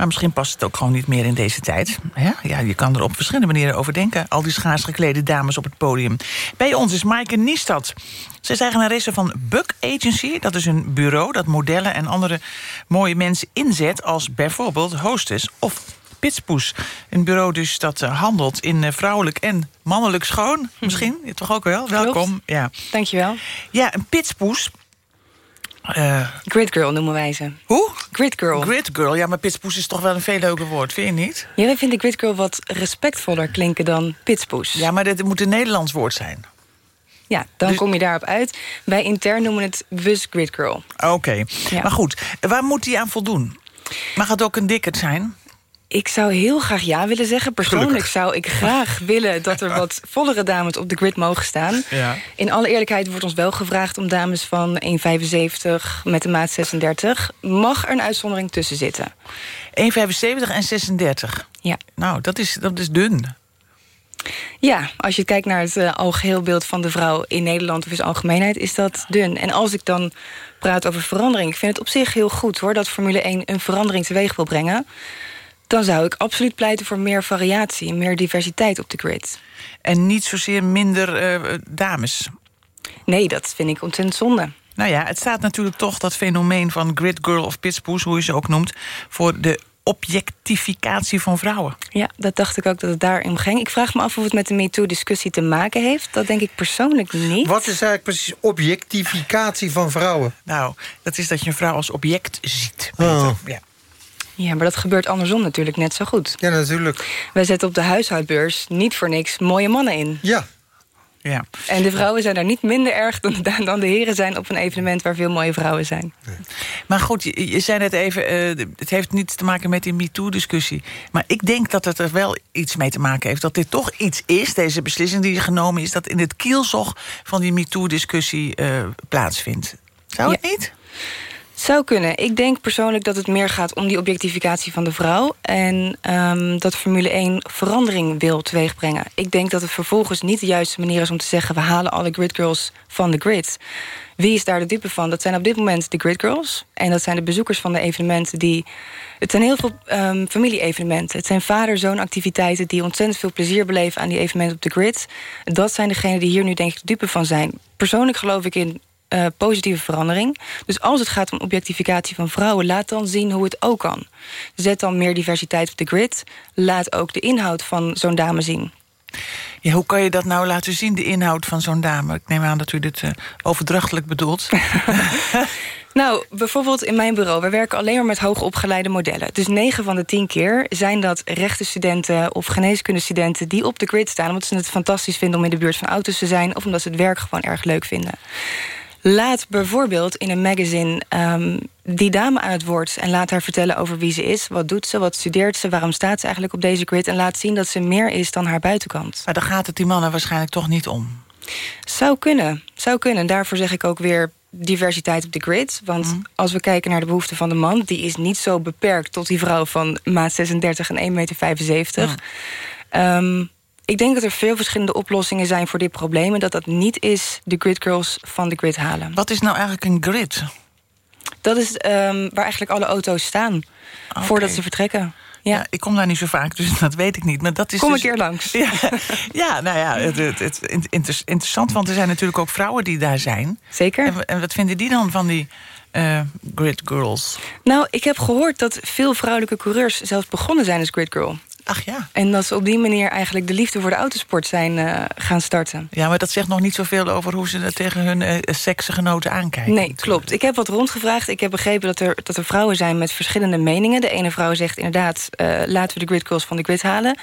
Maar misschien past het ook gewoon niet meer in deze tijd. Ja, ja, je kan er op verschillende manieren over denken. Al die schaars geklede dames op het podium. Bij ons is Maaike Niestad. Ze is eigenaresse van Buck Agency. Dat is een bureau dat modellen en andere mooie mensen inzet... als bijvoorbeeld hostess of Pitspoes. Een bureau dus dat eh, handelt in eh, vrouwelijk en mannelijk schoon. Misschien, ja, toch ook wel? Welkom. Ja. Dankjewel. Ja, een pitspoes. Grid girl noemen wij ze. Hoe? Grid girl. Grid girl, ja, maar pitspoes is toch wel een veel leuker woord, vind je niet? Ja, wij vinden grid girl wat respectvoller klinken dan pitspoes. Ja, maar dit moet een Nederlands woord zijn. Ja, dan kom je daarop uit. Wij intern noemen het bus grid girl. Oké, maar goed, waar moet die aan voldoen? Mag het ook een dikker zijn? Ik zou heel graag ja willen zeggen. Persoonlijk Gelukkig. zou ik graag willen dat er wat vollere dames op de grid mogen staan. Ja. In alle eerlijkheid wordt ons wel gevraagd om dames van 1,75 met de maat 36. Mag er een uitzondering tussen zitten? 1,75 en 36. Ja. Nou, dat is, dat is dun. Ja, als je kijkt naar het uh, algeheel beeld van de vrouw in Nederland of in zijn algemeenheid, is dat dun. En als ik dan praat over verandering, ik vind het op zich heel goed hoor dat Formule 1 een verandering teweeg wil brengen. Dan zou ik absoluut pleiten voor meer variatie, meer diversiteit op de grid. En niet zozeer minder uh, dames. Nee, dat vind ik ontzettend zonde. Nou ja, het staat natuurlijk toch dat fenomeen van grid girl of pitspoes, hoe je ze ook noemt, voor de objectificatie van vrouwen. Ja, dat dacht ik ook dat het daarin ging. Ik vraag me af of het met de MeToo-discussie te maken heeft. Dat denk ik persoonlijk niet. Wat is eigenlijk precies objectificatie van vrouwen? Nou, dat is dat je een vrouw als object ziet. Oh. Ja. Ja, maar dat gebeurt andersom natuurlijk net zo goed. Ja, natuurlijk. Wij zetten op de huishoudbeurs niet voor niks mooie mannen in. Ja. Ja. En de vrouwen zijn daar niet minder erg dan, dan de heren zijn op een evenement waar veel mooie vrouwen zijn. Maar goed, je, je zei net even, uh, het heeft niets te maken met die MeToo-discussie. Maar ik denk dat het er wel iets mee te maken heeft. Dat dit toch iets is, deze beslissing die genomen is... dat in het kielzog van die MeToo-discussie uh, plaatsvindt. Zou het Ja. niet? Zou kunnen. Ik denk persoonlijk dat het meer gaat om die objectificatie van de vrouw. En um, dat Formule 1 verandering wil teweegbrengen. Ik denk dat het vervolgens niet de juiste manier is om te zeggen... we halen alle gridgirls van de grid. Wie is daar de dupe van? Dat zijn op dit moment de gridgirls. En dat zijn de bezoekers van de evenementen die... Het zijn heel veel um, familie-evenementen. Het zijn vader-zoon-activiteiten die ontzettend veel plezier beleven... aan die evenementen op de grid. Dat zijn degenen die hier nu denk ik de dupe van zijn. Persoonlijk geloof ik in uh, positieve verandering. Dus als het gaat om objectificatie van vrouwen... laat dan zien hoe het ook kan. Zet dan meer diversiteit op de grid. Laat ook de inhoud van zo'n dame zien. Ja, hoe kan je dat nou laten zien, de inhoud van zo'n dame? Ik neem aan dat u dit uh, overdrachtelijk bedoelt. Nou, bijvoorbeeld in mijn bureau, we werken alleen maar met hoogopgeleide modellen. Dus 9 van de 10 keer zijn dat rechtenstudenten of geneeskundestudenten die op de grid staan, omdat ze het fantastisch vinden om in de buurt van auto's te zijn, of omdat ze het werk gewoon erg leuk vinden. Laat bijvoorbeeld in een magazine um, die dame aan het woord... en laat haar vertellen over wie ze is, wat doet ze, wat studeert ze... waarom staat ze eigenlijk op deze grid... en laat zien dat ze meer is dan haar buitenkant. Maar dan gaat het die mannen waarschijnlijk toch niet om. Zou kunnen, zou kunnen. Daarvoor zeg ik ook weer diversiteit op de grid. Want mm. als we kijken naar de behoeften van de man... die is niet zo beperkt tot die vrouw van maat 36 en 1,75 meter. Mm. Um, ik denk dat er veel verschillende oplossingen zijn voor dit probleem... en dat dat niet is de grid girls van de grid halen. Wat is nou eigenlijk een grid? Dat is um, waar eigenlijk alle auto's staan, okay. voordat ze vertrekken. Ja. ja. ik kom daar niet zo vaak, dus dat weet ik niet. Maar dat is kom dus... een keer langs. Ja, ja nou ja, het, het, het, het, interessant, want er zijn natuurlijk ook vrouwen die daar zijn. Zeker. En, en wat vinden die dan van die uh, grid girls? Nou, ik heb gehoord dat veel vrouwelijke coureurs zelfs begonnen zijn als grid girl. Ach ja. En dat ze op die manier eigenlijk de liefde voor de autosport zijn uh, gaan starten. Ja, maar dat zegt nog niet zoveel over hoe ze tegen hun uh, seksgenoten aankijken. Nee, klopt. Ik heb wat rondgevraagd. Ik heb begrepen dat er, dat er vrouwen zijn met verschillende meningen. De ene vrouw zegt inderdaad, uh, laten we de grid girls van de grid halen.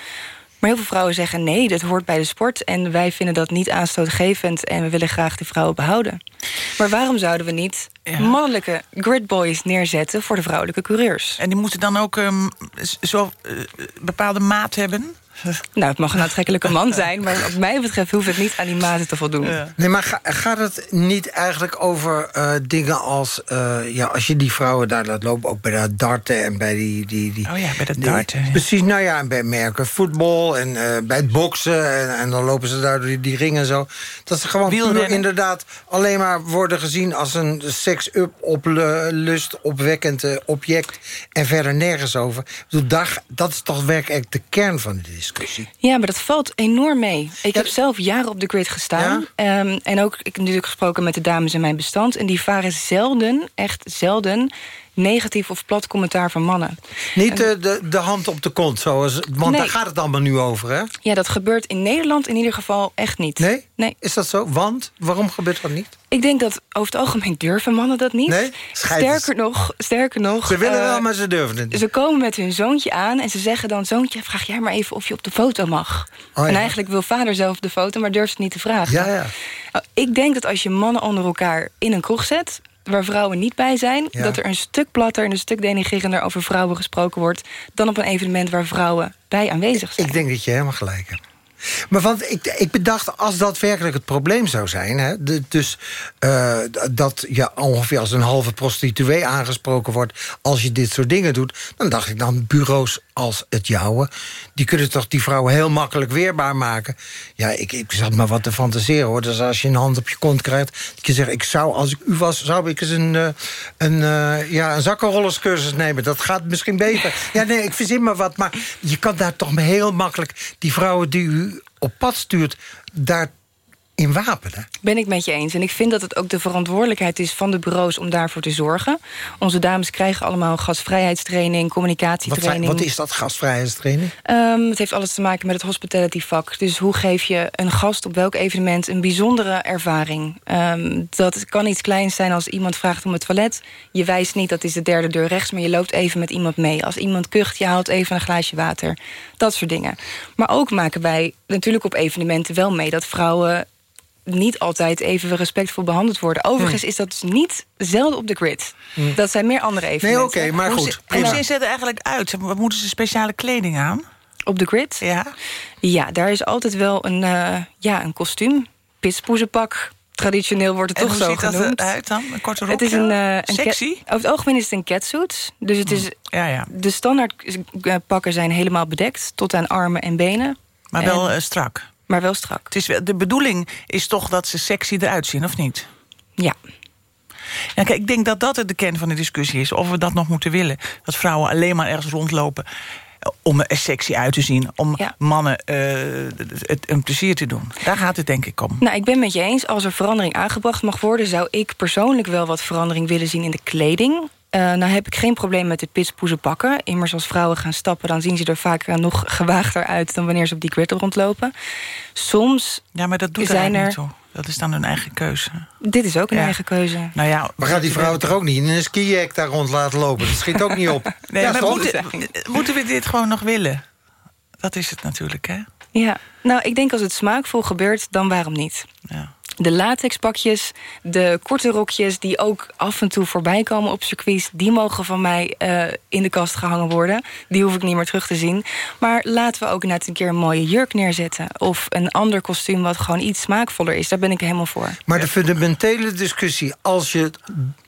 Maar heel veel vrouwen zeggen nee, dat hoort bij de sport... en wij vinden dat niet aanstootgevend en we willen graag die vrouwen behouden. Maar waarom zouden we niet ja. mannelijke gridboys neerzetten... voor de vrouwelijke coureurs? En die moeten dan ook um, zo uh, bepaalde maat hebben? Nou, het mag een aantrekkelijke man zijn... maar wat mij betreft hoeft het niet aan die maten te voldoen. Nee, maar ga- gaat het niet eigenlijk over eh, dingen als... eh, ja, als je die vrouwen daar laat lopen, ook bij dat darten en bij die... die, die Oh ja, bij dat die- darten, ja. Precies, nou ja, en bij merken voetbal en eh, bij het boksen... En, en dan lopen ze daar door die, die ringen en zo. Dat ze gewoon inderdaad alleen maar worden gezien... als een sex-up, oplust, opwekkend eh, object... en verder nergens over. Ik bedoel, daar, dat is toch werkelijk de kern van de discussie. Ja, maar dat valt enorm mee. Ik heb zelf jaren op de grid gestaan. Ehm, en ook, ik heb natuurlijk gesproken met de dames in mijn bestand... en die varen zelden, echt zelden... negatief of plat commentaar van mannen. Niet de, de, de hand op de kont, zoals, want Nee. daar gaat het allemaal nu over, hè? Ja, dat gebeurt in Nederland in ieder geval echt niet. Nee? Nee. Is dat zo? Want? Waarom gebeurt dat niet? Ik denk dat over het algemeen durven mannen dat niet. Nee? Sterker nog, sterker nog... Ze willen eh, wel, maar ze durven het niet. Ze komen met hun zoontje aan en ze zeggen dan... zoontje, vraag jij maar even of je op de foto mag. Oh, ja. En eigenlijk wil vader zelf de foto, maar durft het niet te vragen. Ja, ja. Nou, ik denk dat als je mannen onder elkaar in een kroeg zet... waar vrouwen niet bij zijn... Ja. dat er een stuk platter en een stuk denigrerender over vrouwen gesproken wordt... dan op een evenement waar vrouwen bij aanwezig zijn. Ik denk dat je helemaal gelijk hebt. Maar want ik, ik bedacht, als dat werkelijk het probleem zou zijn... Hè, dus eh, dat je ongeveer als een halve prostituee aangesproken wordt... als je dit soort dingen doet, dan dacht ik dan bureaus als het jouwe... die kunnen toch die vrouwen heel makkelijk weerbaar maken. Ja, ik, ik zat maar wat te fantaseren, hoor. Dus als je een hand op je kont krijgt... dat je zegt, ik zou, als ik u was, zou ik eens een, eh, een, eh, ja, een zakkenrollerscursus nemen. Dat gaat misschien beter. Ja, nee, ik verzin maar wat. Maar je kan daar toch heel makkelijk... die vrouwen die u op pad stuurt, daar in wapenen. Ben ik met je eens. En ik vind dat het ook de verantwoordelijkheid is van de bureaus om daarvoor te zorgen. Onze dames krijgen allemaal gastvrijheidstraining, Wat, communicatietraining. zijn, wat is dat, gastvrijheidstraining? Ehm, het heeft alles te maken met het hospitality vak. Dus hoe geef je een gast op welk evenement een bijzondere ervaring? Ehm, dat kan iets kleins zijn als iemand vraagt om het toilet. Je wijst niet, dat is de derde deur rechts... maar je loopt even met iemand mee. Als iemand kucht, je haalt even een glaasje water. Dat soort dingen. Maar ook maken wij natuurlijk op evenementen wel mee... dat vrouwen niet altijd even respectvol behandeld worden. Overigens is dat dus niet zelden op de grid. Hm. Dat zijn meer andere evenementen. Hoe zi- Hoe ziet het er eigenlijk uit? Moeten ze speciale kleding aan? Op de grid? Ja. Ja, daar is altijd wel een, eh, ja, een kostuum. Pispoezenpak. Traditioneel wordt het En toch hoe zo ziet dat genoemd. eruit dan? Een korte Het is rokje? een, eh, een Sexy? over het algemeen is het een catsuit. Dus het is, Mm. ja, ja. de standaard eh, pakken zijn helemaal bedekt. Tot aan armen en benen. Maar En- wel strak. Maar wel strak. Het is, wel- de bedoeling is toch dat ze sexy eruit zien, of niet? Ja. Ja, kijk, ik denk dat dat de kern van de discussie is. Of we dat nog moeten willen. Dat vrouwen alleen maar ergens rondlopen eh, om er sexy uit te zien. Om mannen eh, het een plezier te doen. Daar gaat het denk ik om. Nou, ik ben met je eens. Als er verandering aangebracht mag worden... zou ik persoonlijk wel wat verandering willen zien in de kleding. Eh, nou heb ik geen probleem met de pispoezen pakken. Immers als vrouwen gaan stappen... dan zien ze er vaak eh, nog gewaagder uit... dan wanneer ze op die grid rondlopen. Soms Ja, maar dat doet zijn er... niet toe. Dat is dan hun eigen keuze. Dit is ook een Ja. eigen keuze. Nou ja, Maar gaat die vrouwen toch ook niet in een skijek daar rond laten lopen? Dat schiet ook niet op. Nee, Ja, maar moeten, moeten we dit gewoon nog willen? Dat is het natuurlijk, hè? Ja, nou, ik denk als het smaakvol gebeurt, dan waarom niet? Ja. De latexpakjes, de korte rokjes die ook af en toe voorbij komen op circuits... die mogen van mij eh, in de kast gehangen worden. Die hoef ik niet meer terug te zien. Maar laten we ook net een keer een mooie jurk neerzetten. Of een ander kostuum wat gewoon iets smaakvoller is. Daar ben ik helemaal voor. Maar de fundamentele discussie, als je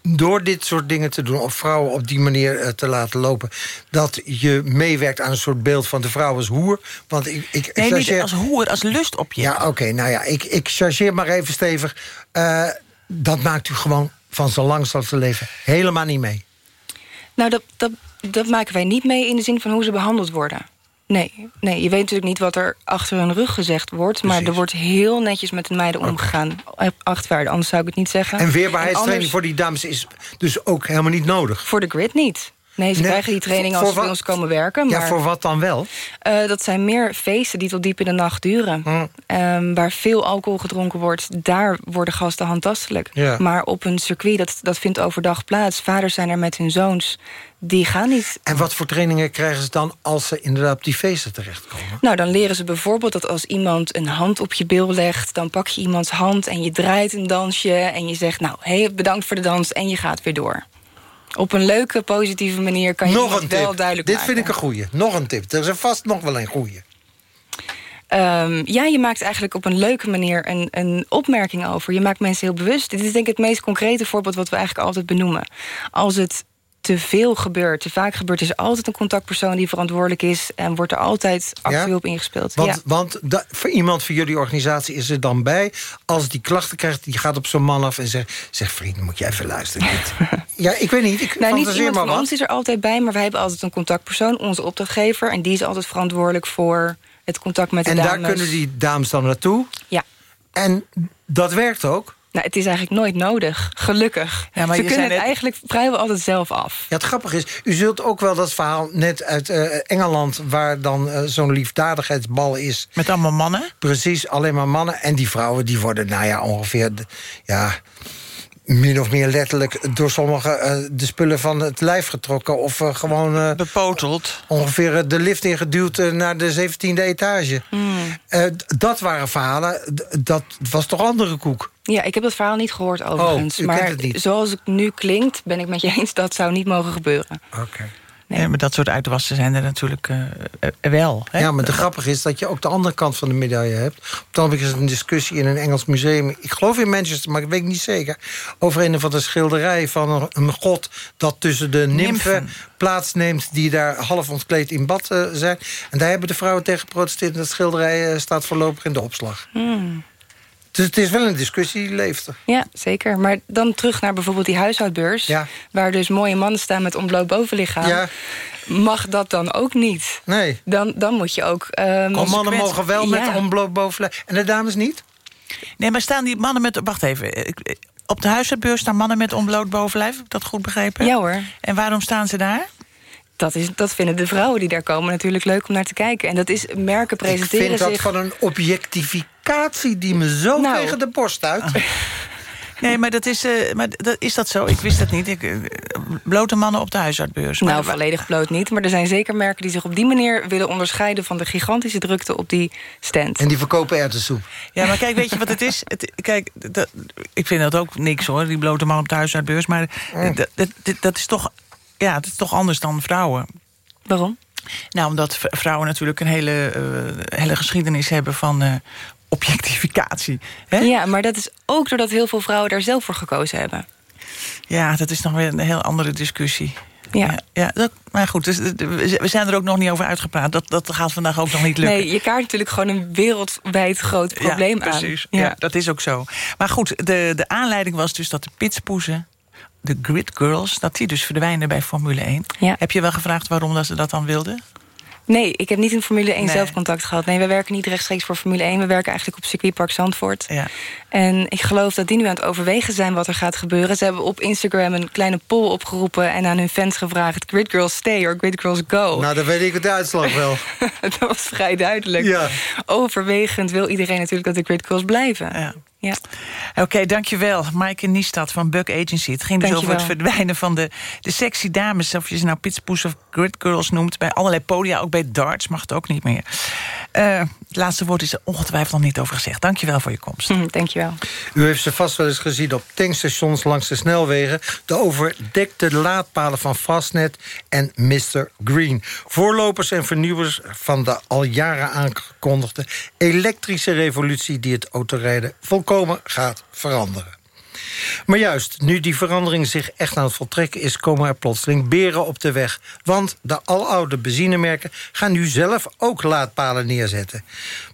door dit soort dingen te doen... of vrouwen op die manier eh, te laten lopen... dat je meewerkt aan een soort beeld van de vrouw als hoer. Want ik, ik Nee, niet chargeer- als hoer, als lustobject. Ja, oké, nou ja, ik, ik chargeer maar even stevig. Eh, dat maakt u gewoon van zo lang zal te leven helemaal niet mee. Nou, dat, dat, dat maken wij niet mee in de zin van hoe ze behandeld worden. Nee, nee, je weet natuurlijk niet wat er achter hun rug gezegd wordt... maar er wordt heel netjes met de meiden omgegaan. Achtwaarde, anders zou ik het niet zeggen. En weerbaarheidstraining anders- voor die dames is dus ook helemaal niet nodig. Voor de grid niet. Nee, ze Nee, krijgen die training als ze bij ons komen werken. Maar, Ja, voor wat dan wel? Eh, dat zijn meer feesten die tot diep in de nacht duren. Hm. Ehm, waar veel alcohol gedronken wordt, daar worden gasten handtastelijk. Ja. Maar op een circuit, dat, dat vindt overdag plaats. Vaders zijn er met hun zoons. Die gaan niet En wat voor trainingen krijgen ze dan als ze inderdaad op die feesten terechtkomen? Nou, dan leren ze bijvoorbeeld dat als iemand een hand op je bil legt... dan pak je iemands hand en je draait een dansje... en je zegt, nou, hey, bedankt voor de dans en je gaat weer door. Op een leuke, positieve manier kan je Nog een wel tip. duidelijk Dit maken. vind ik een goeie. Nog een tip. Er is er vast nog wel een goeie. Ehm, ja, je maakt eigenlijk op een leuke manier een, een opmerking over. Je maakt mensen heel bewust. Dit is denk ik het meest concrete voorbeeld wat we eigenlijk altijd benoemen. Als het te veel gebeurt, te vaak gebeurt... is er altijd een contactpersoon die verantwoordelijk is... en wordt er altijd actueel Ja? op ingespeeld. Want, ja. want da- voor iemand van jullie organisatie is er dan bij... als die klachten krijgt, die gaat op zo'n man af en zegt... zeg vriend, moet je even luisteren. Dit- ja, ik weet niet, ik Nou, niet iemand maar van wat. ons is er altijd bij... maar wij hebben altijd een contactpersoon, onze opdrachtgever... en die is altijd verantwoordelijk voor het contact met de En dames. daar kunnen die dames dan naartoe? Ja. En dat werkt ook? Nou, het is eigenlijk nooit nodig, gelukkig. Ja, maar Ze je kunnen het net- eigenlijk vrijwel altijd zelf af. Ja, het grappige is, u zult ook wel dat verhaal net uit eh, Engeland... waar dan eh, zo'n liefdadigheidsbal is. Met allemaal mannen? Precies, alleen maar mannen. En die vrouwen die worden, nou ja, ongeveer... de- ja, min of meer letterlijk door sommigen eh, de spullen van het lijf getrokken... of eh, gewoon... eh, Bepoteld. Ongeveer de lift ingeduwd naar de 17e etage. Eh, d- dat waren verhalen, dat was toch andere koek? Ja, ik heb dat verhaal niet gehoord overigens. Oh, u kent maar het niet. zoals het nu klinkt, ben ik met je eens... dat zou niet mogen gebeuren. Oké. Nee, maar dat soort uitwassen zijn er natuurlijk eh, eh, wel. Hè? Ja, maar de grappige is dat je ook de andere kant van de medaille hebt. Op het ogenblik is er een discussie in een Engels museum... ik geloof in Manchester, maar ik weet niet zeker... over een of andere schilderij van een, god... dat tussen de Nymfen. plaatsneemt... die daar half ontkleed in bad eh, zijn. En daar hebben de vrouwen tegen geprotesteerd... en dat schilderij eh, staat voorlopig in de opslag. Hmm. Dus het is wel een discussie die leeft er. Ja, zeker. Maar dan terug naar bijvoorbeeld die huishoudbeurs... Ja. waar dus mooie mannen staan met ontbloot bovenlichaam. Ja. Mag dat dan ook niet? Nee. Dan, dan moet je ook... ehm, Oh, mannen mogen wel met Ja. onbloot bovenlijf. En de dames niet? Nee, maar staan die mannen met... Wacht even. ik- Op de huisartbeurs staan mannen met ontbloot bovenlijf. Heb ik dat goed begrepen? Ja hoor. En waarom staan ze daar? Dat, is, dat vinden de vrouwen die daar komen natuurlijk leuk om naar te kijken. En dat is, merken Ik presenteren vind dat zich... van een die me zo Nou. tegen de borst uit. Nee, maar, dat is, eh, maar dat, is dat zo? Ik wist dat niet. Ik, eh, blote mannen op de huisartbeurs. Nou, volledig bloot niet. Maar er zijn zeker merken die zich op die manier willen onderscheiden... van de gigantische drukte op die stand. En die verkopen erwtensoep. Ja, maar kijk, weet je wat het is? Het, kijk, dat, ik vind dat ook niks hoor, die blote man op de huisartbeurs. Maar Mm. dat, dat, is toch, ja, dat is toch anders dan vrouwen. Waarom? Nou, omdat vrouwen natuurlijk een hele, eh, hele geschiedenis hebben van eh, objectificatie. Hè? Ja, maar dat is ook doordat heel veel vrouwen daar zelf voor gekozen hebben. Ja, dat is nog weer een heel andere discussie. Ja. ja, dat, maar goed, dus, we zijn er ook nog niet over uitgepraat. Dat, dat gaat vandaag ook nog niet lukken. Nee, je kaart natuurlijk gewoon een wereldwijd groot probleem ja, aan. precies. Ja. dat is ook zo. Maar goed, de, de aanleiding was dus dat de pitspoezen... de grid girls, dat die dus verdwijnen bij Formule 1. Ja. Heb je wel gevraagd waarom dat ze dat dan wilden? Nee, ik heb niet in Formule 1 Nee. zelf contact gehad. Nee, we werken niet rechtstreeks voor Formule 1. We werken eigenlijk op circuitpark Zandvoort. Ja. En ik geloof dat die nu aan het overwegen zijn wat er gaat gebeuren. Ze hebben op Instagram een kleine poll opgeroepen... en aan hun fans gevraagd... Grid Girls stay or Grid Girls go. Nou, dan weet ik de uitslag wel. dat was vrij duidelijk. Ja. Overwegend wil iedereen natuurlijk dat de Grid Girls blijven. Ja. Ja. Oké, dankjewel. Maaike Niestad van Buck Agency. Het ging dus over het verdwijnen van de, de sexy dames... of je ze nou pitspoes of grid girls noemt... bij allerlei podia, ook bij darts mag het ook niet meer. Eh, het laatste woord is er ongetwijfeld nog niet over gezegd. Dankjewel voor je komst. Hm, dankjewel. U heeft ze vast wel eens gezien op tankstations langs de snelwegen. De overdekte laadpalen van Fastnet en Mr. Green. Voorlopers en vernieuwers van de al jaren aangekondigde... elektrische revolutie die het autorijden volkomen gaat veranderen. Maar juist, nu die verandering zich echt aan het voltrekken is... komen er plotseling beren op de weg. Want de aloude benzinemerken gaan nu zelf ook laadpalen neerzetten.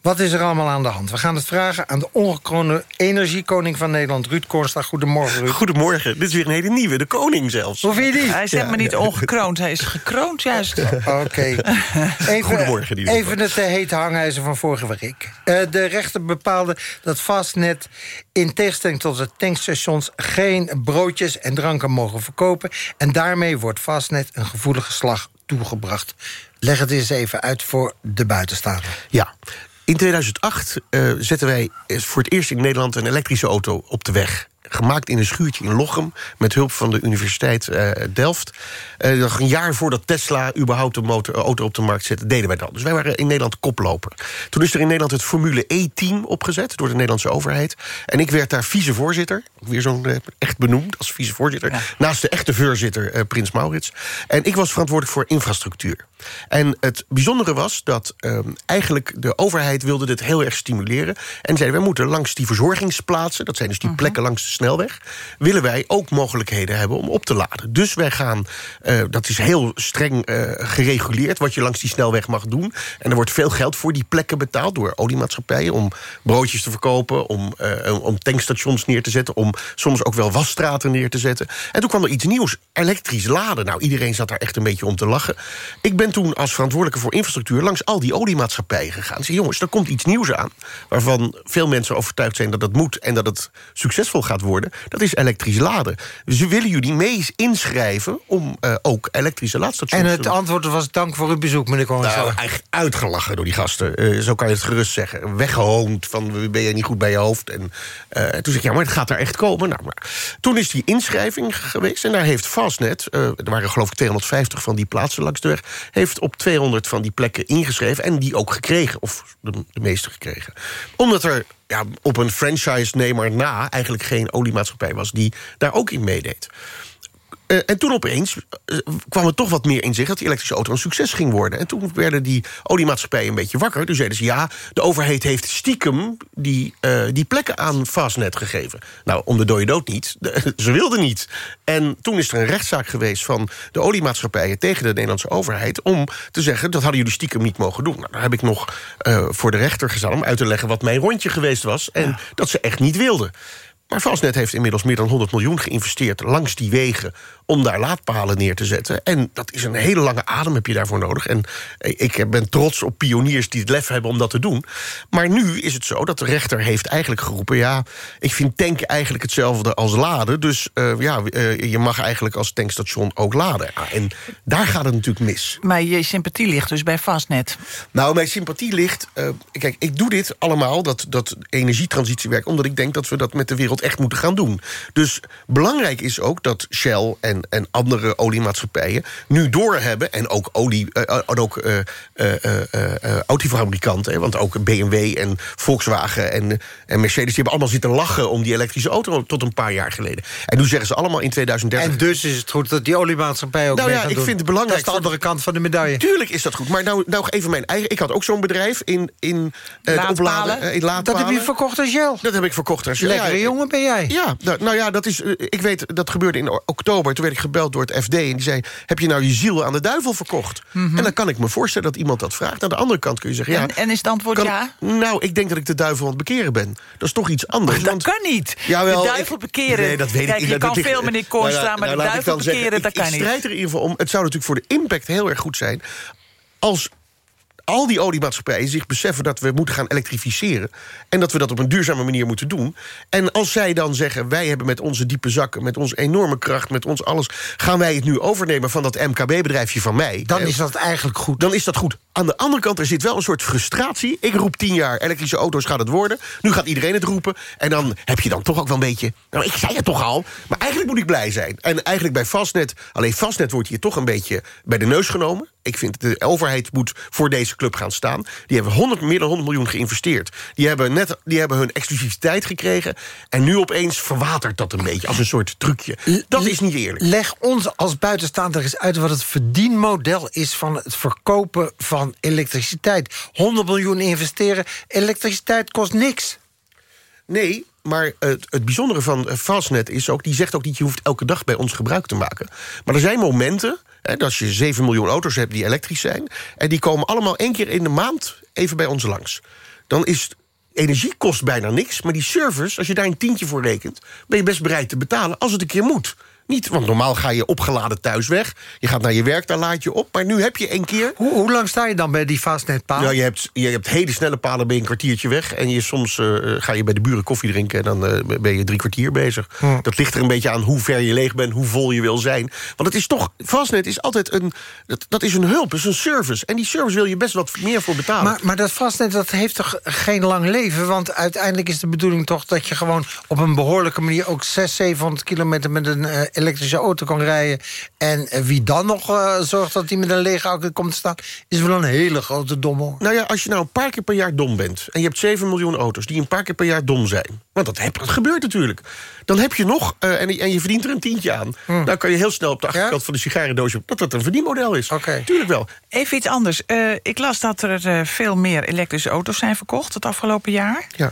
Wat is er allemaal aan de hand? We gaan het vragen aan de ongekroonde energiekoning van Nederland... Ruud Kornstra. Goedemorgen, Ruud. Goedemorgen. Dit is weer een hele nieuwe, de koning zelfs. Hoe vind je die? Hij is helemaal niet ongekroond, hij is gekroond juist. Oké. Even, Goedemorgen, die even het eh, hete hangijzer van vorige week. Eh, de rechter bepaalde dat Fastnet in tegenstelling tot de geen broodjes en dranken mogen verkopen. En daarmee wordt Fastnet een gevoelige slag toegebracht. Leg het eens even uit voor de buitenstaander. Ja. In 2008 eh, zetten wij voor het eerst in Nederland een elektrische auto op de weg. Gemaakt in een schuurtje in Lochem... met hulp van de Universiteit eh, Delft. Eh, nog een jaar voordat Tesla überhaupt een motor, auto op de markt zette... deden wij dat. Dus wij waren in Nederland koploper. Toen is er in Nederland het Formule E-team opgezet... door de Nederlandse overheid. En ik werd daar vicevoorzitter. Weer zo'n eh, echt benoemd als vicevoorzitter. Naast de echte voorzitter, eh, Prins Maurits. En ik was verantwoordelijk voor infrastructuur. En het bijzondere was dat ehm, eigenlijk de overheid wilde dit heel erg stimuleren. En zei, wij moeten langs die verzorgingsplaatsen... dat zijn dus die plekken langs de snelweg... willen wij ook mogelijkheden hebben om op te laden. Dus wij gaan, eh, dat is heel streng eh, gereguleerd... wat je langs die snelweg mag doen. En er wordt veel geld voor die plekken betaald... door oliemaatschappijen om broodjes te verkopen... om, eh, om tankstations neer te zetten... om soms ook wel wasstraten neer te zetten. En toen kwam er iets nieuws, elektrisch laden. Nou, iedereen zat daar echt een beetje om te lachen. Ik ben toen als verantwoordelijke voor infrastructuur... langs al die oliemaatschappijen gegaan. Ik zei, jongens, er komt iets nieuws aan... waarvan veel mensen overtuigd zijn dat het moet... en dat het succesvol gaat worden. Dat is elektrisch laden. Dus we willen jullie mee inschrijven... om eh, ook elektrische laadstations En te het doen. antwoord was dank voor uw bezoek, meneer Koningsveld. Nou, eigenlijk uitgelachen door die gasten. Eh, zo kan je het gerust zeggen. Weggehoond van, ben je niet goed bij je hoofd? En eh, toen zei ik, ja, maar het gaat er echt komen. Nou, maar toen is die inschrijving geweest. En daar heeft Fastnet, er waren geloof ik 250 van die plaatsen langs de weg... heeft op 200 van die plekken ingeschreven. En die ook gekregen, of de, de meeste gekregen. Omdat er ja, op een franchise-nemer na... eigenlijk geen oliemaatschappij was die daar ook in meedeed. Eh, en toen opeens eh, kwam er toch wat meer in zich... dat die elektrische auto een succes ging worden. En toen werden die oliemaatschappijen een beetje wakker. Toen zeiden ze, ja, de overheid heeft stiekem... die, eh, die plekken aan Fastnet gegeven. Nou, om de dode dood niet. De- ze wilden niet. En toen is er een rechtszaak geweest van de oliemaatschappijen... tegen de Nederlandse overheid om te zeggen... dat hadden jullie stiekem niet mogen doen. Nou, dan heb ik nog voor de rechter gestaan om uit te leggen... wat mijn rondje geweest was en dat ze echt niet wilden. Maar Fastnet heeft inmiddels meer dan 100 miljoen geïnvesteerd... langs die wegen om daar laadpalen neer te zetten. En dat is een hele lange adem heb je daarvoor nodig. En ik ben trots op pioniers die het lef hebben om dat te doen. Maar nu is het zo dat de rechter heeft eigenlijk geroepen... ja, ik vind tanken eigenlijk hetzelfde als laden. Dus eh, ja, eh, je mag eigenlijk als tankstation ook laden. Ah, en daar gaat het natuurlijk mis. Maar je sympathie ligt dus bij Fastnet. Nou, mijn sympathie ligt... eh, kijk, ik doe dit allemaal, dat, dat energietransitiewerk... omdat ik denk dat we dat met de wereld echt moeten gaan doen. Dus belangrijk is ook dat Shell en, en andere oliemaatschappijen... nu doorhebben, en ook, olie, eh, en ook eh, eh, eh, eh, autofabrikanten... want ook BMW en Volkswagen en, en Mercedes... die hebben allemaal zitten lachen om die elektrische auto... tot een paar jaar geleden. En nu zeggen ze allemaal in 2030... En dus is het goed dat die oliemaatschappij ook Nou mee ja, ik doen. vind het belangrijk Dat is de andere kant van de medaille. Tuurlijk is dat goed. Maar nou, nou even mijn eigen... Ik had ook zo'n bedrijf in, in eh, Laadpalen? opladen. eh, in Dat heb je verkocht aan Shell? Dat heb ik verkocht aan Shell. Lekkere Ja, jongen ben jij. Ja, nou, ja, dat is, eh, ik weet, dat gebeurde in oktober. Toen werd ik gebeld door het FD en die zei... heb je nou je ziel aan de duivel verkocht? En dan kan ik me voorstellen dat iemand dat vraagt. Aan de andere kant kun je zeggen... ja, En, en is het antwoord kan- ja? Nou, ik denk dat ik de duivel aan het bekeren ben. Dat is toch iets anders. dat want- kan niet. Jawel, de duivel ik- bekeren. Nee, dat weet Kijk, ik niet. je Dat kan veel, meneer Koornstra, Nou, maar nou, de duivel dan zeggen, bekeren, dat ik- kan ik niet. strijd er in ieder geval om. Het zou natuurlijk voor de impact heel erg goed zijn... als al die oliemaatschappijen zich beseffen dat we moeten gaan elektrificeren... en dat we dat op een duurzame manier moeten doen. En als zij dan zeggen, wij hebben met onze diepe zakken... met onze enorme kracht, met ons alles... gaan wij het nu overnemen van dat MKB-bedrijfje van mij... Dan is dat eigenlijk goed. dan is dat goed. Aan de andere kant, er zit wel een soort frustratie. Ik roep tien jaar, elektrische auto's gaat het worden. Nu gaat iedereen het roepen. En dan heb je dan toch ook wel een beetje... Nou, ik zei het toch al, maar eigenlijk moet ik blij zijn. En eigenlijk bij Fastnet... Alleen Fastnet wordt hier toch een beetje bij de neus genomen. Ik vind de overheid moet voor deze club gaan staan. Die hebben 100, meer dan 100 miljoen geïnvesteerd. Die hebben, net, die hebben hun exclusiviteit gekregen. En nu opeens verwatert dat een beetje als een soort trucje. Dat is niet eerlijk. Leg ons als buitenstaander eens uit wat het verdienmodel is... van het verkopen van elektriciteit. 100 miljoen investeren, elektriciteit kost niks. Nee, maar het, het bijzondere van Fastnet is ook... die zegt ook niet, je hoeft elke dag bij ons gebruik te maken. Maar er zijn momenten, als je 7 miljoen auto's hebt die elektrisch zijn... en die komen allemaal één keer in de maand even bij ons langs. Dan is energie kost bijna niks, maar die service... als je daar een tientje voor rekent, ben je best bereid te betalen als het een keer moet. Niet, want normaal ga je opgeladen thuis weg. Je gaat naar je werk, daar laad je op. Maar nu heb je één keer... Hoe, hoe lang sta je dan bij die fastnetpaal? Ja, je hebt, je hebt hele snelle palen, ben je een kwartiertje weg. En je, soms eh, ga je bij de buren koffie drinken... en dan eh, ben je drie kwartier bezig. Hm. Dat ligt er een beetje aan hoe ver je leeg bent... hoe vol je wil zijn. Want het is toch... Fastnet is altijd een... Dat, dat is een hulp, dat is een service. En die service wil je best wat meer voor betalen. Maar, maar dat vastnet dat heeft toch geen lang leven? Want uiteindelijk is de bedoeling toch dat je gewoon op een behoorlijke manier... ook 600, 700 kilometer met een eh, elektrische auto kan rijden. En wie dan nog eh, zorgt dat hij met een lege auto komt te staan... is wel een hele grote domme. Nou ja, als je nou een paar keer per jaar dom bent... en je hebt 7 miljoen auto's die een paar keer per jaar dom zijn... want dat, heb, dat gebeurt natuurlijk. Dan heb je nog, eh, en, en je verdient er een tientje aan... dan kan je heel snel op de achterkant van de sigarendoosje... dat dat een verdienmodel is. Oké. Tuurlijk wel. Even iets anders. Eh, ik las dat er eh, veel meer elektrische auto's zijn verkocht het afgelopen jaar. Ja.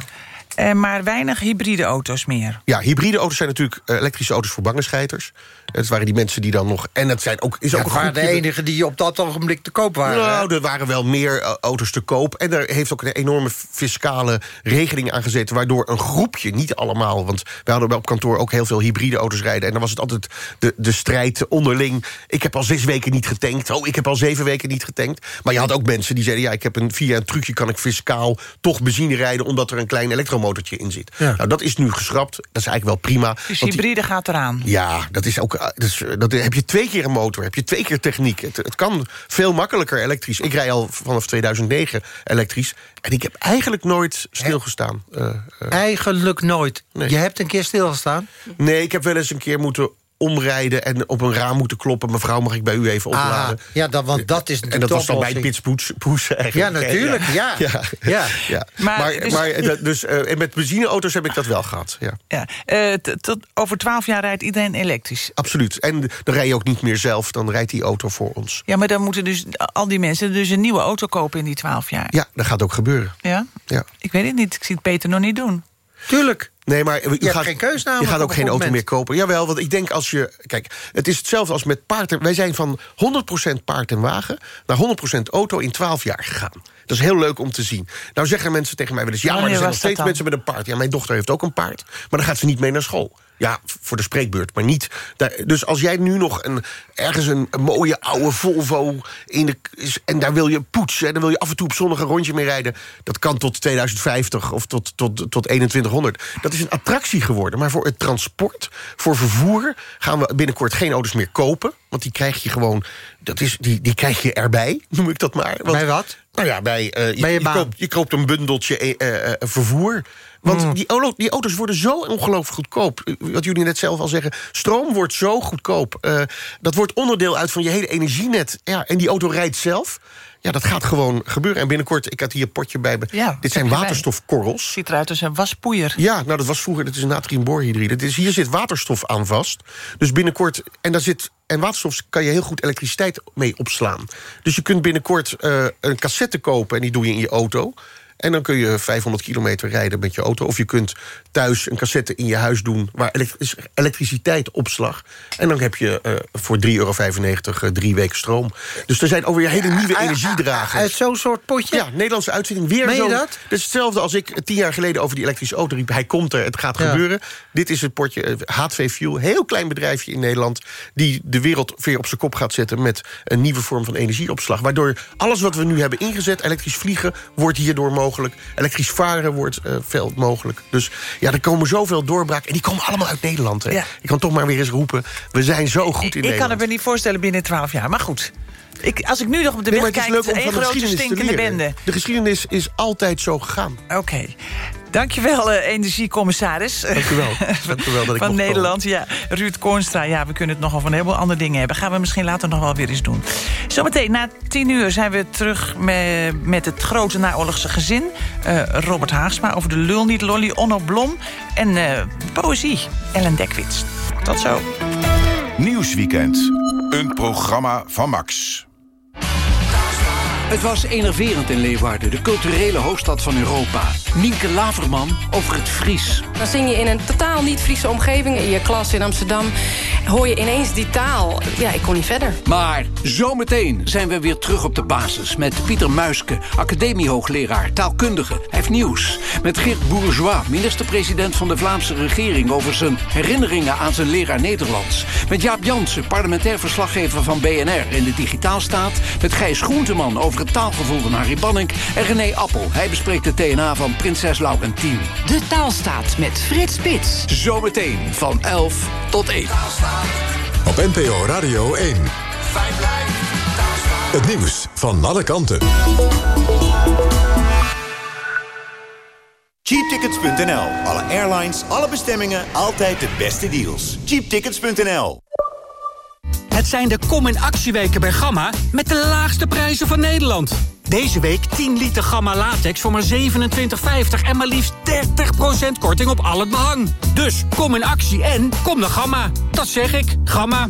Eh, maar weinig hybride auto's meer. Ja, hybride auto's zijn natuurlijk eh, elektrische auto's voor bangenscheiters. Het waren die mensen die dan nog... En dat zijn ook, is Ja, ook het een waren de groepje- enige die op dat ogenblik te koop waren. Nou, er waren wel meer eh, auto's te koop. En er heeft ook een enorme fiscale regeling aan gezeten... waardoor een groepje, niet allemaal... want we hadden op kantoor ook heel veel hybride auto's rijden... en dan was het altijd de, de strijd onderling. Ik heb al zes weken niet getankt. Oh, ik heb al zeven weken niet getankt. Maar je had ook mensen die zeiden... ja, ik heb een, via een trucje kan ik fiscaal toch benzine rijden... omdat er een klein elektromotortje in zit. Ja. Nou, dat is nu geschrapt. Dat is eigenlijk wel prima. Dus die- hybride gaat eraan. ja, dat is ook. Eh, Dat, heb je twee keer een motor, heb je twee keer techniek. Het, het kan veel makkelijker elektrisch. Ik rij al vanaf 2009 elektrisch. En ik heb eigenlijk nooit stilgestaan. Eh, eh, Eigenlijk nooit. Nee. Je hebt een keer stilgestaan? nee, ik heb wel eens een keer moeten omrijden en op een raam moeten kloppen. Mevrouw, mag ik bij u even Ah, opladen? ja, dat, want dat is en dat was dan bij pitspoes poes eigenlijk. Ja, natuurlijk, ja. ja. Ja. ja. Maar Maar, dus- maar, eh, dus, eh, en met benzineauto's heb ik dat wel gehad. Ja. Ja. Eh, tot over twaalf jaar rijdt iedereen elektrisch. Absoluut. En dan rij je ook niet meer zelf, dan rijdt die auto voor ons. Ja, maar dan moeten dus al die mensen dus een nieuwe auto kopen in die twaalf jaar. Ja, dat gaat ook gebeuren. Ja? Ja. Ik weet het niet. Ik zie het Peter nog niet doen. Tuurlijk. Nee, maar u hebt gaat, geen keus Je gaat ook een geen auto moment. meer kopen. Jawel, want ik denk als je... Kijk, het is hetzelfde als met paard. Wij zijn van 100% paard en wagen... naar 100% auto in 12 jaar gegaan. Dat is heel leuk om te zien. Nou zeggen mensen tegen mij wel eens... ja, maar er zijn nog steeds mensen met een paard. Ja, mijn dochter heeft ook een paard. Maar dan gaat ze niet mee naar school. Ja, voor de spreekbeurt, maar niet... Daar, dus als jij nu nog een, ergens een, een mooie oude Volvo... In de, en daar wil je poetsen... en dan wil je af en toe op zondag een rondje mee rijden... dat kan tot 2050 of tot, tot, tot 2100. Dat is een attractie geworden. Maar voor het transport, voor vervoer... gaan we binnenkort geen auto's meer kopen. Want die krijg je gewoon... Dat is, die, die krijg je erbij, noem ik dat maar. Want, Bij wat? Nou ja, bij, eh, je, Bij je koopt, je koopt een bundeltje eh, eh, vervoer. Want Hmm. die, die auto's worden zo ongelooflijk goedkoop. Wat jullie net zelf al zeggen. Stroom wordt zo goedkoop. Eh, dat wordt onderdeel uit van je hele energienet. Ja, en die auto rijdt zelf. Ja, dat gaat gewoon gebeuren. En binnenkort, ik had hier een potje bij me. Ja, Dit zijn waterstofkorrels. Ziet eruit als een waspoeier. Ja, nou dat was vroeger, dat is een natriumborhydride. Is, hier zit waterstof aan vast. Dus binnenkort, en daar zit. En waterstof kan je heel goed elektriciteit mee opslaan. Dus je kunt binnenkort eh, een cassette kopen en die doe je in je auto. En dan kun je 500 kilometer rijden met je auto. Of je kunt thuis een cassette in je huis doen... waar elektri- elektriciteit opslag. En dan heb je eh, voor 3,95 euro eh, drie weken stroom. Dus er zijn alweer hele nieuwe energiedragers. Uit zo'n soort potje? Ja, Nederlandse uitvinding. Weer Meen je dat? Dat is hetzelfde als ik tien jaar geleden over die elektrische auto riep. Hij komt er, het gaat Ja. gebeuren. Dit is het potje eh, H2 Fuel. Heel klein bedrijfje in Nederland... die de wereld weer op zijn kop gaat zetten... met een nieuwe vorm van energieopslag. Waardoor alles wat we nu hebben ingezet... elektrisch vliegen wordt hierdoor mogelijk. Elektrisch varen wordt eh, veel mogelijk. Dus ja, er komen zoveel doorbraken. En die komen allemaal uit Nederland. Hè. Ja. Ik kan toch maar weer eens roepen... we zijn zo goed in Ik kan Nederland. het me niet voorstellen binnen twaalf jaar. Maar goed. Ik, als ik nu nog op de Nee, weg kijk, één grote stinkende bende. De geschiedenis is altijd zo gegaan. Oké. Dankjewel, eh energiecommissaris. Dank u wel. Dank u wel dat ik Van Nederland, ja. Ruud Koornstra, ja, we kunnen het nog over een heleboel andere dingen hebben. Gaan we misschien later nog wel weer eens doen. Zometeen, na tien uur zijn we terug met, met het grote naoorlogse gezin. Eh, Robert Haagsma over de lul niet lolly, Onno Blom. En eh, poëzie, Ellen Dekwits. Tot zo. Nieuwsweekend. Een programma van Max. Het was enerverend in Leeuwarden, de culturele hoofdstad van Europa. Nienke Laverman over het Fries. Dan zing je in een totaal niet-Friese omgeving. In je klas in Amsterdam hoor je ineens die taal. Ja, ik kon niet verder. Maar zometeen zijn we weer terug op de basis... met Pieter Muiske, academiehoogleraar, taalkundige. Hij heeft nieuws. Met Geert Bourgeois, minister-president van de Vlaamse regering... over zijn herinneringen aan zijn leraar Nederlands. Met Jaap Jansen, parlementair verslaggever van BNR... in de Digitaalstaat. Met Gijs Groenteman over het taalgevoel van Harry Banning. En René Appel, hij bespreekt de TNA van Prinses Laurentien. De taalstaat met Frits Spits. Zometeen van 11 tot 1. Op NPO Radio 1. Het nieuws van alle kanten. Cheaptickets.nl. Alle airlines, alle bestemmingen, altijd de beste deals. Cheaptickets.nl. Het zijn de Kom in Actieweken bij Gamma met de laagste prijzen van Nederland. Deze week 10 liter Gamma latex voor maar 27,50 en maar liefst 30% korting op al het behang. Dus kom in actie en kom naar Gamma. Dat zeg ik, Gamma.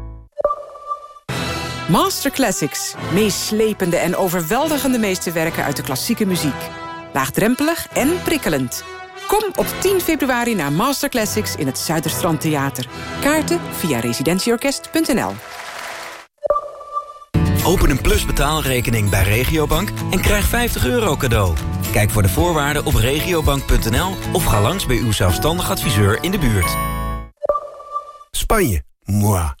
Master Classics. Meeslepende en overweldigende meesterwerken uit de klassieke muziek. Laagdrempelig en prikkelend. Kom op 10 februari naar Master Classics in het Zuiderstrand Theater. Kaarten via residentieorkest.nl Open een Plus betaalrekening bij Regiobank en krijg 50 euro cadeau. Kijk voor de voorwaarden op regiobank.nl of ga langs bij uw zelfstandig adviseur in de buurt. Spanje? Moi.